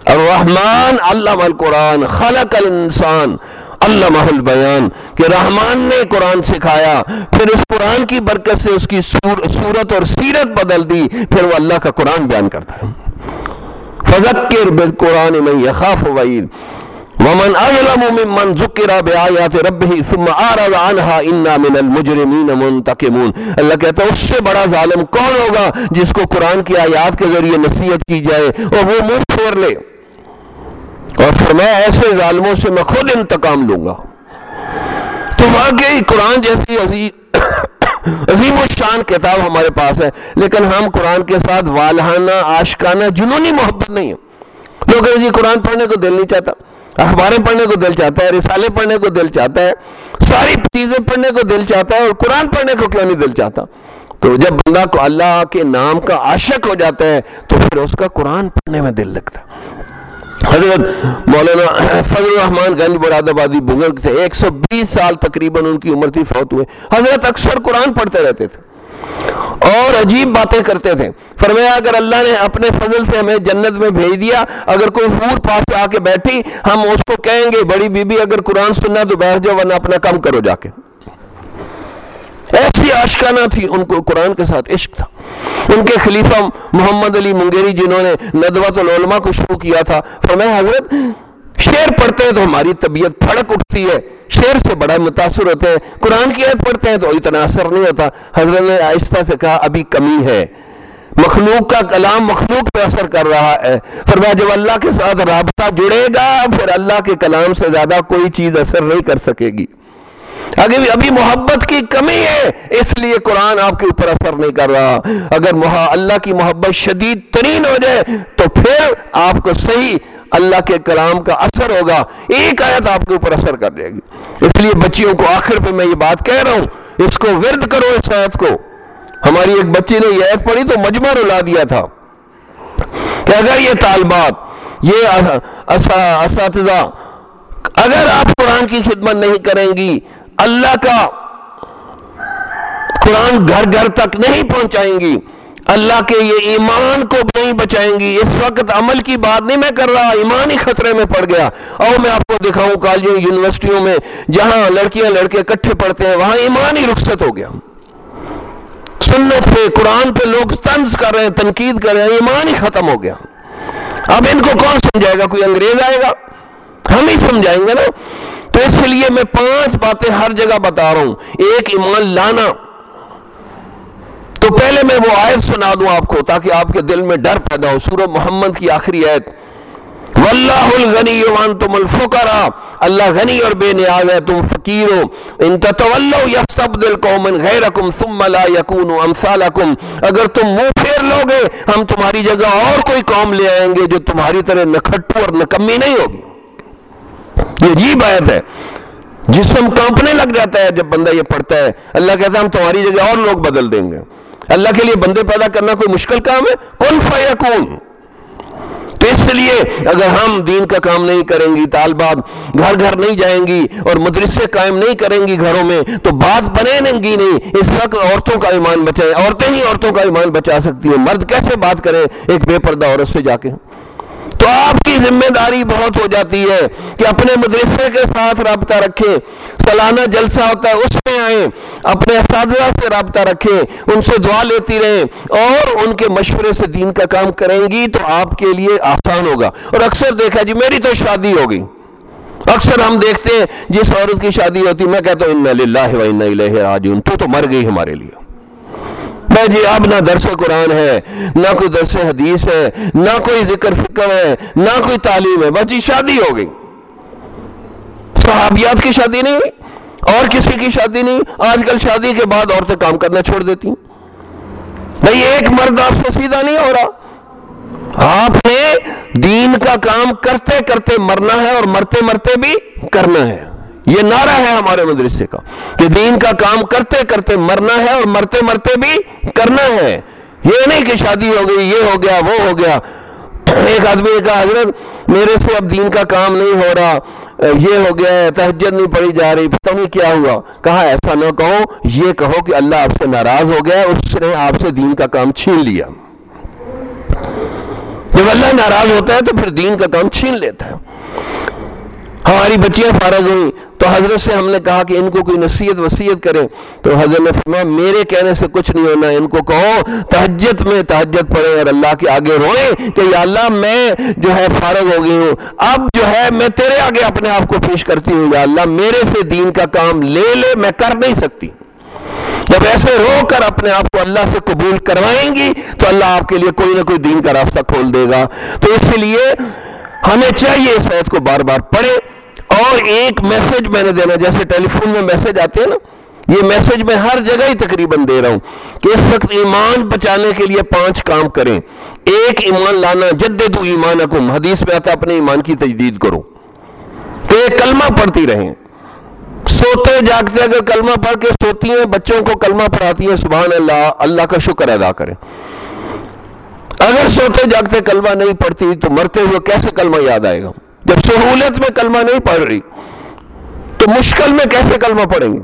الرحمن اللہ القرآن، خلق الانسان اللہ محل بیان کہ رحمان نے قرآن سکھایا، پھر اس قرآن کی برکت سے اس کی صورت اور سیرت بدل دی، پھر وہ اللہ کا قرآن بیان کرتا ہے۔ فذکر بالقرآن من یخاف وعید۔ ومن اظلم ممن ذکر بآیات ربه ثم اعرض عنها انا من المجرمین منتقمون۔ اللہ کہتا ہے، اس سے بڑا ظالم کون ہوگا جس کو قرآن کی آیات کے ذریعے نصیحت کی جائے اور وہ منہ پھیر لے۔ اور فرمایا، ایسے ظالموں سے میں خود انتقام لوں گا۔ تو واقعی قرآن جیسی عظیم عظیم الشان کتاب ہمارے پاس ہے، لیکن ہم قرآن کے ساتھ والہانہ، عاشقانہ، جنونی محبت نہیں ہے لوگ جی قرآن پڑھنے کو دل نہیں چاہتا۔ اخباریں پڑھنے کو دل چاہتا ہے، رسالے پڑھنے کو دل چاہتا ہے، ساری چیزیں پڑھنے کو دل چاہتا ہے اور قرآن پڑھنے کو کیوں نہیں دل چاہتا؟ تو جب بندہ کو اللہ کے نام کا عاشق ہو جاتا ہے، تو پھر اس کا قرآن پڑھنے میں دل لگتا ہے۔ حضرت مولانا فضل الرحمان گنج براد آبادی بزرگ تھے، ایک سو بیس سال تقریباً ان کی عمر تھی، فوت ہوئے۔ حضرت اکثر قرآن پڑھتے رہتے تھے۔ اور عجیب باتیں کرتے تھے۔ فرمایا، اگر اللہ نے اپنے فضل سے ہمیں جنت میں بھیج دیا، اگر کوئی حور پاس آ کے بیٹھی، ہم اس کو کہیں گے، بڑی بی بی اگر قرآن سننا تو بیٹھ جاؤ، ورنہ اپنا کام کرو جا کے ایسی آشکانہ تھی ان کو قرآن کے ساتھ عشق تھا۔ ان کے خلیفہ محمد علی منگیری، جنہوں نے ندوت العلماء کو شروع کیا تھا، فرمایا، حضرت شعر پڑھتے ہیں تو ہماری طبیعت پھڑک اٹھتی ہے۔ شعر سے بڑا متاثر ہوتے ہیں۔ قرآن کی عید پڑھتے ہیں تو اتنا اثر نہیں ہوتا۔ حضرت نے آہستہ سے کہا، ابھی کمی ہے۔ مخلوق کا کلام مخلوق پہ اثر کر رہا ہے۔ فرمایا، جب اللہ کے ساتھ رابطہ جڑے گا، پھر اللہ کے کلام سے زیادہ کوئی چیز اثر نہیں کر سکے گی۔ اگر ابھی محبت کی کمی ہے، اس لیے قرآن آپ کے اوپر اثر نہیں کر رہا۔ اگر اللہ کی محبت شدید ترین ہو جائے، تو پھر آپ کو صحیح اللہ کے کلام کا اثر ہوگا، ایک آیت آپ کے اوپر اثر کر جائے گی۔ اس لیے بچیوں کو آخر پہ میں یہ بات کہہ رہا ہوں، اس کو ورد کرو اس آیت کو۔ ہماری ایک بچی نے یہ آیت پڑھی تو مجمع رلا دیا تھا۔ کہ اگر یہ طالبات، یہ اساتذہ اگر آپ قرآن کی خدمت نہیں کریں گی، اللہ کا قرآن گھر گھر تک نہیں پہنچائیں گی۔ اللہ کے یہ ایمان کو نہیں بچائیں گی۔ اس وقت عمل کی بات نہیں میں کر رہا، ایمان ہی خطرے میں پڑ گیا۔ اور میں آپ کو دکھاؤں کالجوں یونیورسٹیوں میں جہاں لڑکیاں لڑکے کٹھے پڑھتے ہیں، وہاں ایمان ہی رخصت ہو گیا۔ سنت پہ، قرآن پہ لوگ طنز کر رہے ہیں، تنقید کر رہے ہیں، ایمان ہی ختم ہو گیا۔ اب ان کو کون سمجھائے گا؟ کوئی انگریز آئے گا؟ ہم ہی سمجھائیں گے نا۔ تو اس لیے میں پانچ باتیں ہر جگہ بتا رہا ہوں۔ ایک، ایمان لانا۔ تو پہلے میں وہ آیت سنا دوں آپ کو تاکہ آپ کے دل میں ڈر پیدا ہو۔ سورہ محمد کی آخری آیت واللہ الغنی وانتم الفقرا اللہ غنی اور بے نیاز ہے، تم فقیر ہو۔ ان تتولوا یستبدل قوما غیرکم ثم لا یکونوا امثالکم اگر تم منہ پھیر لوگے ہم تمہاری جگہ اور کوئی قوم لے آئیں گے جو تمہاری طرح نکھٹو اور نکمی نہیں ہوگی۔ یہ عجیب آیت ہے۔ جسم کانپنے لگ جاتا ہے جب بندہ یہ پڑھتا ہے۔ اللہ کہتا ہے، ہم تمہاری جگہ اور لوگ بدل دیں گے۔ اللہ کے لیے بندے پیدا کرنا کوئی مشکل کام ہے؟ کون فیکون؟ تو اس لیے اگر ہم دین کا کام نہیں کریں گی طالبات گھر گھر نہیں جائیں گی اور مدرسے قائم نہیں کریں گی گھروں میں، تو بات بنے گی نہیں، اس وقت عورتوں کا ایمان بچائیں، عورتیں ہی عورتوں کا ایمان بچا سکتی ہیں۔ مرد کیسے بات کریں؟ ایک بے پردہ عورت سے جا کے۔ تو آپ کی ذمہ داری بہت ہو جاتی ہے کہ اپنے مدرسے کے ساتھ رابطہ رکھیں سالانہ جلسہ ہوتا ہے، اس میں آئیں، اپنے اساتذہ سے رابطہ رکھیں، ان سے دعا لیتی رہیں اور ان کے مشورے سے دین کا کام کریں گی تو آپ کے لیے آسان ہوگا۔ اور اکثر دیکھا جی میری تو شادی ہو گئی۔ اکثر ہم دیکھتے ہیں، جس عورت کی شادی ہوتی، میں کہتا ہوں ان للہ و ان الیہ راجعون، تو تو مر گئی ہمارے لیے۔ جی اب نہ درس قرآن ہے، نہ کوئی درس حدیث ہے، نہ کوئی ذکر فکر ہے، نہ کوئی تعلیم ہے، بس جی شادی ہو گئی۔ صحابیات کی شادی نہیں، اور کسی کی شادی نہیں، آج کل شادی کے بعد عورتیں کام کرنا چھوڑ دیتی۔ ہیں بھائی ایک مرد آپ سے سیدھا نہیں ہو رہا۔ آپ نے دین کا کام کرتے کرتے مرنا ہے اور مرتے مرتے بھی کرنا ہے۔ یہ نعرہ ہے ہمارے مدرسے کا کہ دین کا کام کرتے کرتے مرنا ہے اور مرتے مرتے بھی کرنا ہے۔ یہ نہیں کہ شادی ہو گئی، یہ ہو گیا، وہ ہو گیا۔ ایک آدمی نے کہا، حضرت، میرے سے اب دین کا کام نہیں ہو رہا، یہ ہو گیا ہے، تہجد نہیں پڑی جا رہی، پتہ نہیں کیا ہوا۔ کہا، ایسا نہ کہو، یہ کہو کہ اللہ آپ سے ناراض ہو گیا اس نے آپ سے دین کا کام چھین لیا۔ جب اللہ ناراض ہوتا ہے تو پھر دین کا کام چھین لیتا ہے۔ ہماری بچیاں فارغ ہوئی تو حضرت سے ہم نے کہا کہ ان کو کوئی نصیحت وسیعت کریں۔ تو حضرت نے فرمایا، میرے کہنے سے کچھ نہیں ہونا، ان کو کہو تہجت میں تہجت پڑھیں اور اللہ کے آگے روئیں کہ یا اللہ میں جو ہے فارغ ہو گئی ہوں۔ اب جو ہے میں تیرے آگے اپنے آپ کو پیش کرتی ہوں، یا اللہ میرے سے دین کا کام لے لے، میں کر نہیں سکتی۔ جب ایسے رو کر اپنے آپ کو اللہ سے قبول کروائیں گی، تو اللہ آپ کے لیے کوئی نہ کوئی دین کا راستہ کھول دے گا۔ تو اس لیے ہمیں چاہیے اس آیت کو بار بار پڑھے اور ایک میسج میں نے دینا، جیسے ٹیلی فون میں میسج آتے ہیں نا، یہ میسج میں ہر جگہ ہی تقریباً دے رہا ہوں کہ اس وقت ایمان بچانے کے لیے پانچ کام کریں۔ ایک، ایمان لانا جدید ایمان اکم حدیث میں آتا اپنے ایمان کی تجدید کرو۔ تو ایک کلمہ پڑھتی رہیں۔ سوتے، جاگتے، اگر کلمہ پڑھ کے سوتی ہیں، بچوں کو کلمہ پڑھاتی ہیں، سبحان اللہ اللہ کا شکر ادا کریں۔ اگر سوتے، جاگتے، کلمہ نہیں پڑھتی، تو مرتے ہوئے کیسے کلمہ یاد آئے گا؟ جب سہولت میں کلمہ نہیں پڑھ رہی، تو مشکل میں کیسے کلمہ پڑھیں گے؟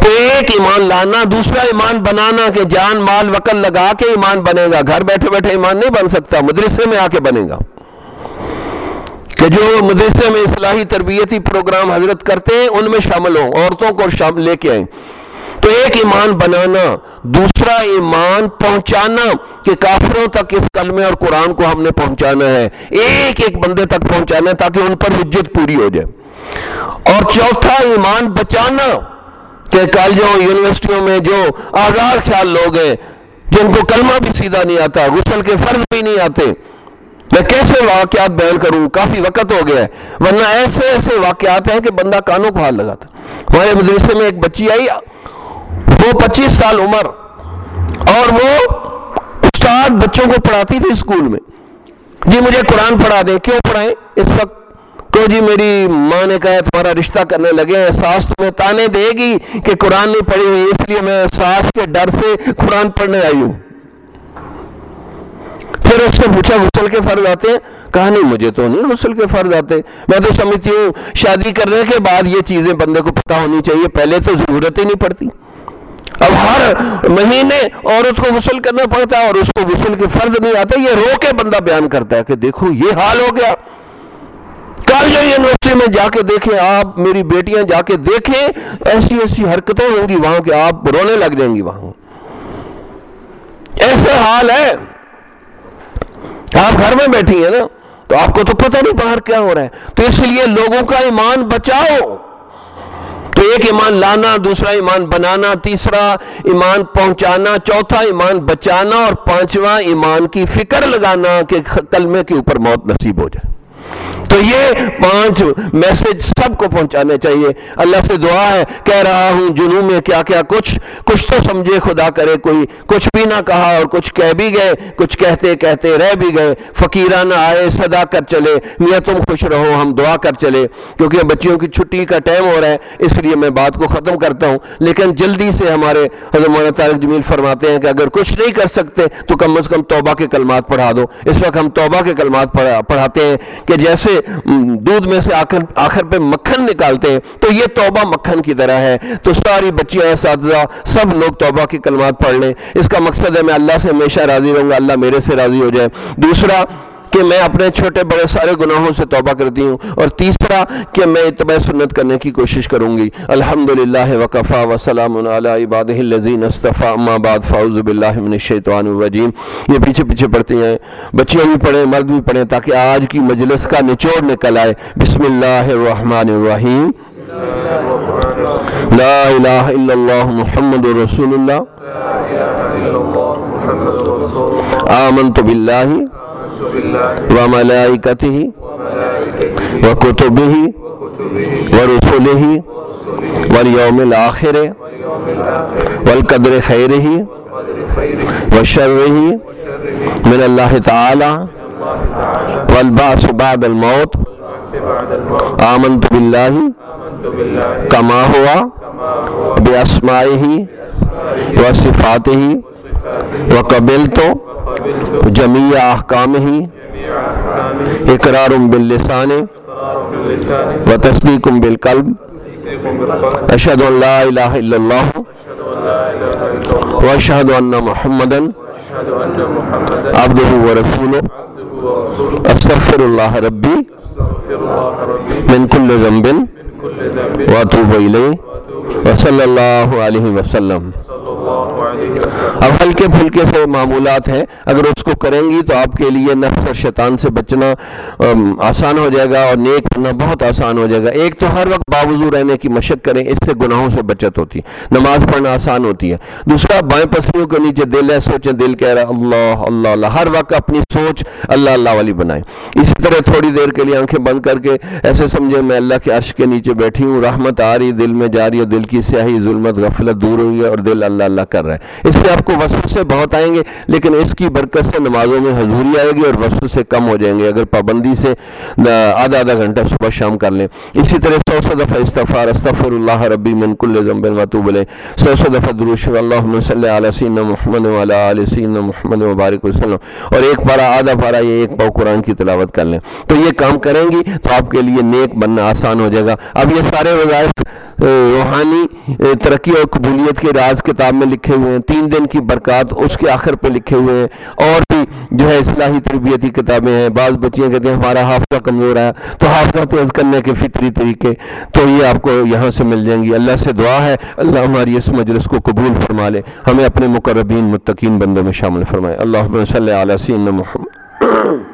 تو ایک ایمان لانا، دوسرا ایمان بنانا کہ جان، مال وقت لگا کے ایمان بنے گا۔ گھر بیٹھے بیٹھے ایمان نہیں بن سکتا، مدرسے میں آ کے بنے گا۔ کہ جو مدرسے میں اصلاحی تربیتی پروگرام حضرت کرتے ہیں ان میں شامل ہوں، عورتوں کو شامل لے کے آئیں۔ تو ایک ایمان بنانا، دوسرا ایمان پہنچانا کہ کافروں تک اس کلمے اور قرآن کو ہم نے پہنچانا ہے۔ ایک ایک بندے تک پہنچانا ہے تاکہ ان پر حجت پوری ہو جائے۔ اور چوتھا ایمان بچانا کہ کالجوں، یونیورسٹیوں میں جو آزاد خیال لوگ ہیں، جن کو کلمہ بھی سیدھا نہیں آتا، غسل کے فرض بھی نہیں آتے۔ میں کیسے واقعات بیان کروں؟ کافی وقت ہو گیا ہے۔ ورنہ ایسے ایسے واقعات ہیں کہ بندہ کانوں کو ہاتھ لگاتا ہمارے مدرسے میں ایک بچی آئی وہ پچیس سال عمر اور وہ استاد بچوں کو پڑھاتی تھی اسکول میں۔ جی مجھے قرآن پڑھا دیں، کیوں پڑھائیں؟ اس وقت تو جی میری ماں نے کہا، تمہارا رشتہ کرنے لگے احساس تمہیں تانے دے گی کہ قرآن نہیں پڑھی ہوئی، اس لیے میں احساس کے ڈر سے قرآن پڑھنے آئی ہوں۔ پھر اس سے پوچھا، غسل کے فرض آتے ہیں؟ کہا، نہیں، مجھے تو نہیں غسل کے فرض آتے۔ میں تو سمجھتی ہوں، شادی کرنے کے بعد یہ چیزیں بندے کو پتہ ہونی چاہیے، پہلے تو ضرورت ہی نہیں پڑتی۔ اب ہر مہینے عورت کو غسل کرنا پڑتا ہے اور اس کو غسل کے فرض نہیں آتے یہ رو کے بندہ بیان کرتا ہے کہ دیکھو یہ حال ہو گیا۔ کالج یونیورسٹی میں جا کے دیکھیں، آپ میری بیٹیاں جا کے دیکھیں، ایسی ایسی حرکتیں ہوں گی وہاں کہ آپ رونے لگ جائیں گی وہاں۔ ایسا حال ہے۔ آپ گھر میں بیٹھی ہیں نا، تو آپ کو تو پتہ نہیں باہر کیا ہو رہا ہے۔ تو اس لیے لوگوں کا ایمان بچاؤ۔ تو ایک ایمان لانا، دوسرا ایمان بنانا، تیسرا ایمان پہنچانا، چوتھا ایمان بچانا اور پانچواں ایمان کی فکر لگانا کہ کلمے کے اوپر موت نصیب ہو جائے۔ تو یہ پانچ میسج سب کو پہنچانے چاہیے۔ اللہ سے دعا ہے، کہہ رہا ہوں جنوں میں کیا کیا کچھ۔ کچھ تو سمجھے خدا کرے کوئی۔ کچھ بھی نہ کہا اور کچھ کہہ بھی گئے۔ کچھ کہتے کہتے رہ بھی گئے۔ فقیرہ نہ آئے، صدا کر چلے۔ میاں تم خوش رہو، ہم دعا کر چلے۔ کیونکہ بچیوں کی چھٹی کا ٹائم ہو رہا ہے، اس لیے میں بات کو ختم کرتا ہوں۔ لیکن جلدی سے ہمارے حضرت مولانا طارق جمیل فرماتے ہیں کہ اگر کچھ نہیں کر سکتے تو کم از کم توبہ کے کلمات پڑھا دو۔ اس وقت ہم توبہ کے کلمات پڑھاتے ہیں کہ جیسے دودھ میں سے آخر آخر پہ مکھن نکالتے ہیں۔ تو یہ توبہ مکھن کی طرح ہے۔ تو ساری بچیاں اساتذہ سب لوگ توبہ کی کلمات پڑھ لیں۔ اس کا مقصد ہے، میں اللہ سے ہمیشہ راضی رہوں گا، اللہ میرے سے راضی ہو جائے۔ دوسرا کہ میں اپنے چھوٹے بڑے سارے گناہوں سے توبہ کرتی ہوں اور تیسرا کہ میں اتباع سنت کرنے کی کوشش کروں گی۔ الحمدللہ وکفا وسلام علی عبادہ الذین اصطفى اما بعد، فاعوذ باللہ من الشیطان الرجیم۔ یہ پیچھے پیچھے پڑھتے ہیں، بچیاں بھی پڑھیں، مرد بھی پڑھیں تاکہ آج کی مجلس کا نچوڑ نکل آئے۔ بسم اللہ الرحمن الرحیم۔ لا الہ الا اللہ محمد رسول اللہ۔ آمنت باللہ۔ وملائكته وكتبه ورسله واليوم الآخر والقدر خيره وشره من الله تعالى والبعث بعد الموت آمنت بالله كما هو بأسمائه وصفاته وقبلت جمیع احکام ہی اقرار باللسان و تصدیق بالقلب۔ اشہد ان لا الہ الا اللہ و اشہد ان محمدا عبدہ و رسولہ۔ استغفر اللہ ربی من کل ذنب و اتوب الیہ۔ و صلی اللہ علیہ وسلم۔ اب ہلکے پھلکے سے معمولات ہیں۔ اگر اس کو کریں گی تو آپ کے لیے نفس اور شیطان سے بچنا آسان ہو جائے گا اور نیک بننا بہت آسان ہو جائے گا۔ ایک تو ہر وقت باوضو رہنے کی مشق کریں، اس سے گناہوں سے بچت ہوتی ہے۔ نماز پڑھنا آسان ہوتی ہے۔ دوسرا، بائیں پسلیوں کے نیچے دل ہے، سوچیں، دل کہہ رہا اللہ اللہ اللہ۔ ہر وقت اپنی سوچ اللہ اللہ والی بنائیں۔ اسی طرح تھوڑی دیر کے لیے آنکھیں بند کر کے ایسے سمجھیں، میں اللہ کے عرش کے نیچے بیٹھی ہوں، رحمت آ رہی، دل میں جا رہی ہے، دل کی سیاہی، ظلمت، غفلت دور ہوئی ہے اور دل اللہ اللہ کر رہا ہے۔ اس سے آپ کو وسو سے بہت آئیں گے، لیکن اس کی برکت سے نمازوں میں حضوری آئے گی اور وسو سے کم ہو جائیں گے۔ اگر پابندی سے آدھا آدھا گھنٹہ صبح شام کر لیں۔ اسی طرح سو سو دفعہ استفار استفر اللہ ربی من کل ذنب واتوب لیں سو سو دفعہ دروش اللہ صلی علیہ سین محمد علیہ سین محمد مبارک وسلم۔ اور ایک پارا آدھا پارا یہ ایک پاؤ قرآن کی تلاوت کر لیں۔ تو یہ کام کریں گی تو آپ کے لیے نیک بننا آسان ہو جائے گا۔ اب یہ سارے وظائف روحانی ترقی اور قبولیت کے راز کتاب میں لکھے ہوئے ہیں۔ تین دن کی برکات اس کے آخر پہ لکھے ہوئے ہیں۔ اور بھی جو ہے اصلاحی تربیتی کتابیں ہیں۔ بعض بچیاں کہتے ہیں، ہمارا حافظہ کمزور ہے۔ تو حافظہ تیز کرنے کے فطری طریقے۔ تو یہ آپ کو یہاں سے مل جائیں گی۔ اللہ سے دعا ہے۔ اللہ ہماری اس مجلس کو قبول فرما لے۔ ہمیں اپنے مقربین، متقین بندوں میں شامل فرمائے۔ اللہ صلی علیہ سین محمد۔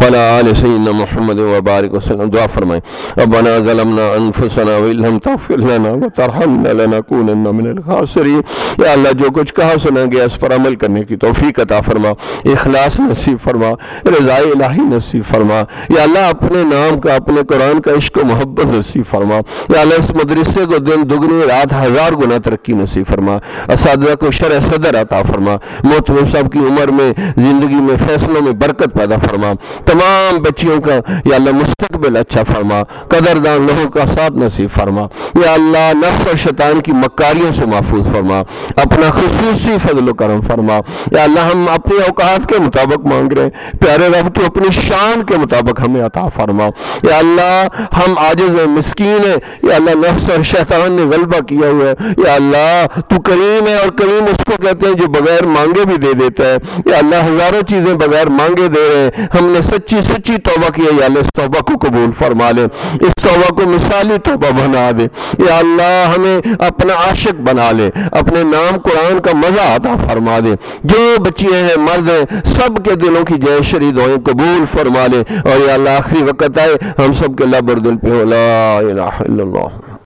وعلى آل سيدنا محمد وبارك وسلم. دعا فرمائیں. ربنا ظلمنا انفسنا وان لم تغفر لنا وترحمنا لنكونن من الخاسرين. یا اللہ، جو کچھ کہا سنا گیا اس پر عمل کرنے کی توفیق عطا فرما. اخلاص نصیب فرما. رضا الہی نصیب فرما. یا اللہ، اپنے نام کا، اپنے قرآن کا عشق و محبت نصیب فرما. یا اللہ، اس مدرسے کو دن، دگنی رات ہزار گنا ترقی نصیب فرما. اساتذہ کو شرع صدر عطا فرما. محترم صاحب کی عمر میں، زندگی میں، فیصلوں میں برکت پیدا فرما. تمام بچیوں کا یا اللہ مستقبل اچھا فرما، قدردان لوگوں کا ساتھ نصیب فرما، یا اللہ نفس و شیطان کی مکاریوں سے محفوظ فرما، اپنا خصوصی فضل و کرم فرما، یا اللہ ہم اپنے اوقات کے مطابق مانگ رہے ہیں، پیارے رب تو اپنی شان کے مطابق ہمیں عطا فرما، یا اللہ ہم عاجز ہیں، مسکین ہیں، یا اللہ نفس اور شیطان نے غلبہ کیا ہوا ہے، یا اللہ تو کریم ہے اور کریم اس کو کہتے ہیں جو بغیر مانگے بھی دے دیتا ہے، یا اللہ ہزاروں چیزیں بغیر مانگے دے رہے ہیں ہم نے سچی سچی توبہ کیا یا اللہ اس توبہ کو قبول فرما لے۔ اس توبہ کو مثالی توبہ بنا دے۔ یا اللہ ہمیں اپنا عاشق بنا لے، اپنے نام قرآن کا مزہ عطا فرما دے۔ جو بچیاں ہیں، مرد ہیں، سب کے دلوں کی جے شرید ہوئے قبول فرما لے۔ اور یا اللہ آخری وقت آئے، ہم سب کے اللہ بردل پہ ہو، لا الہ الا اللہ۔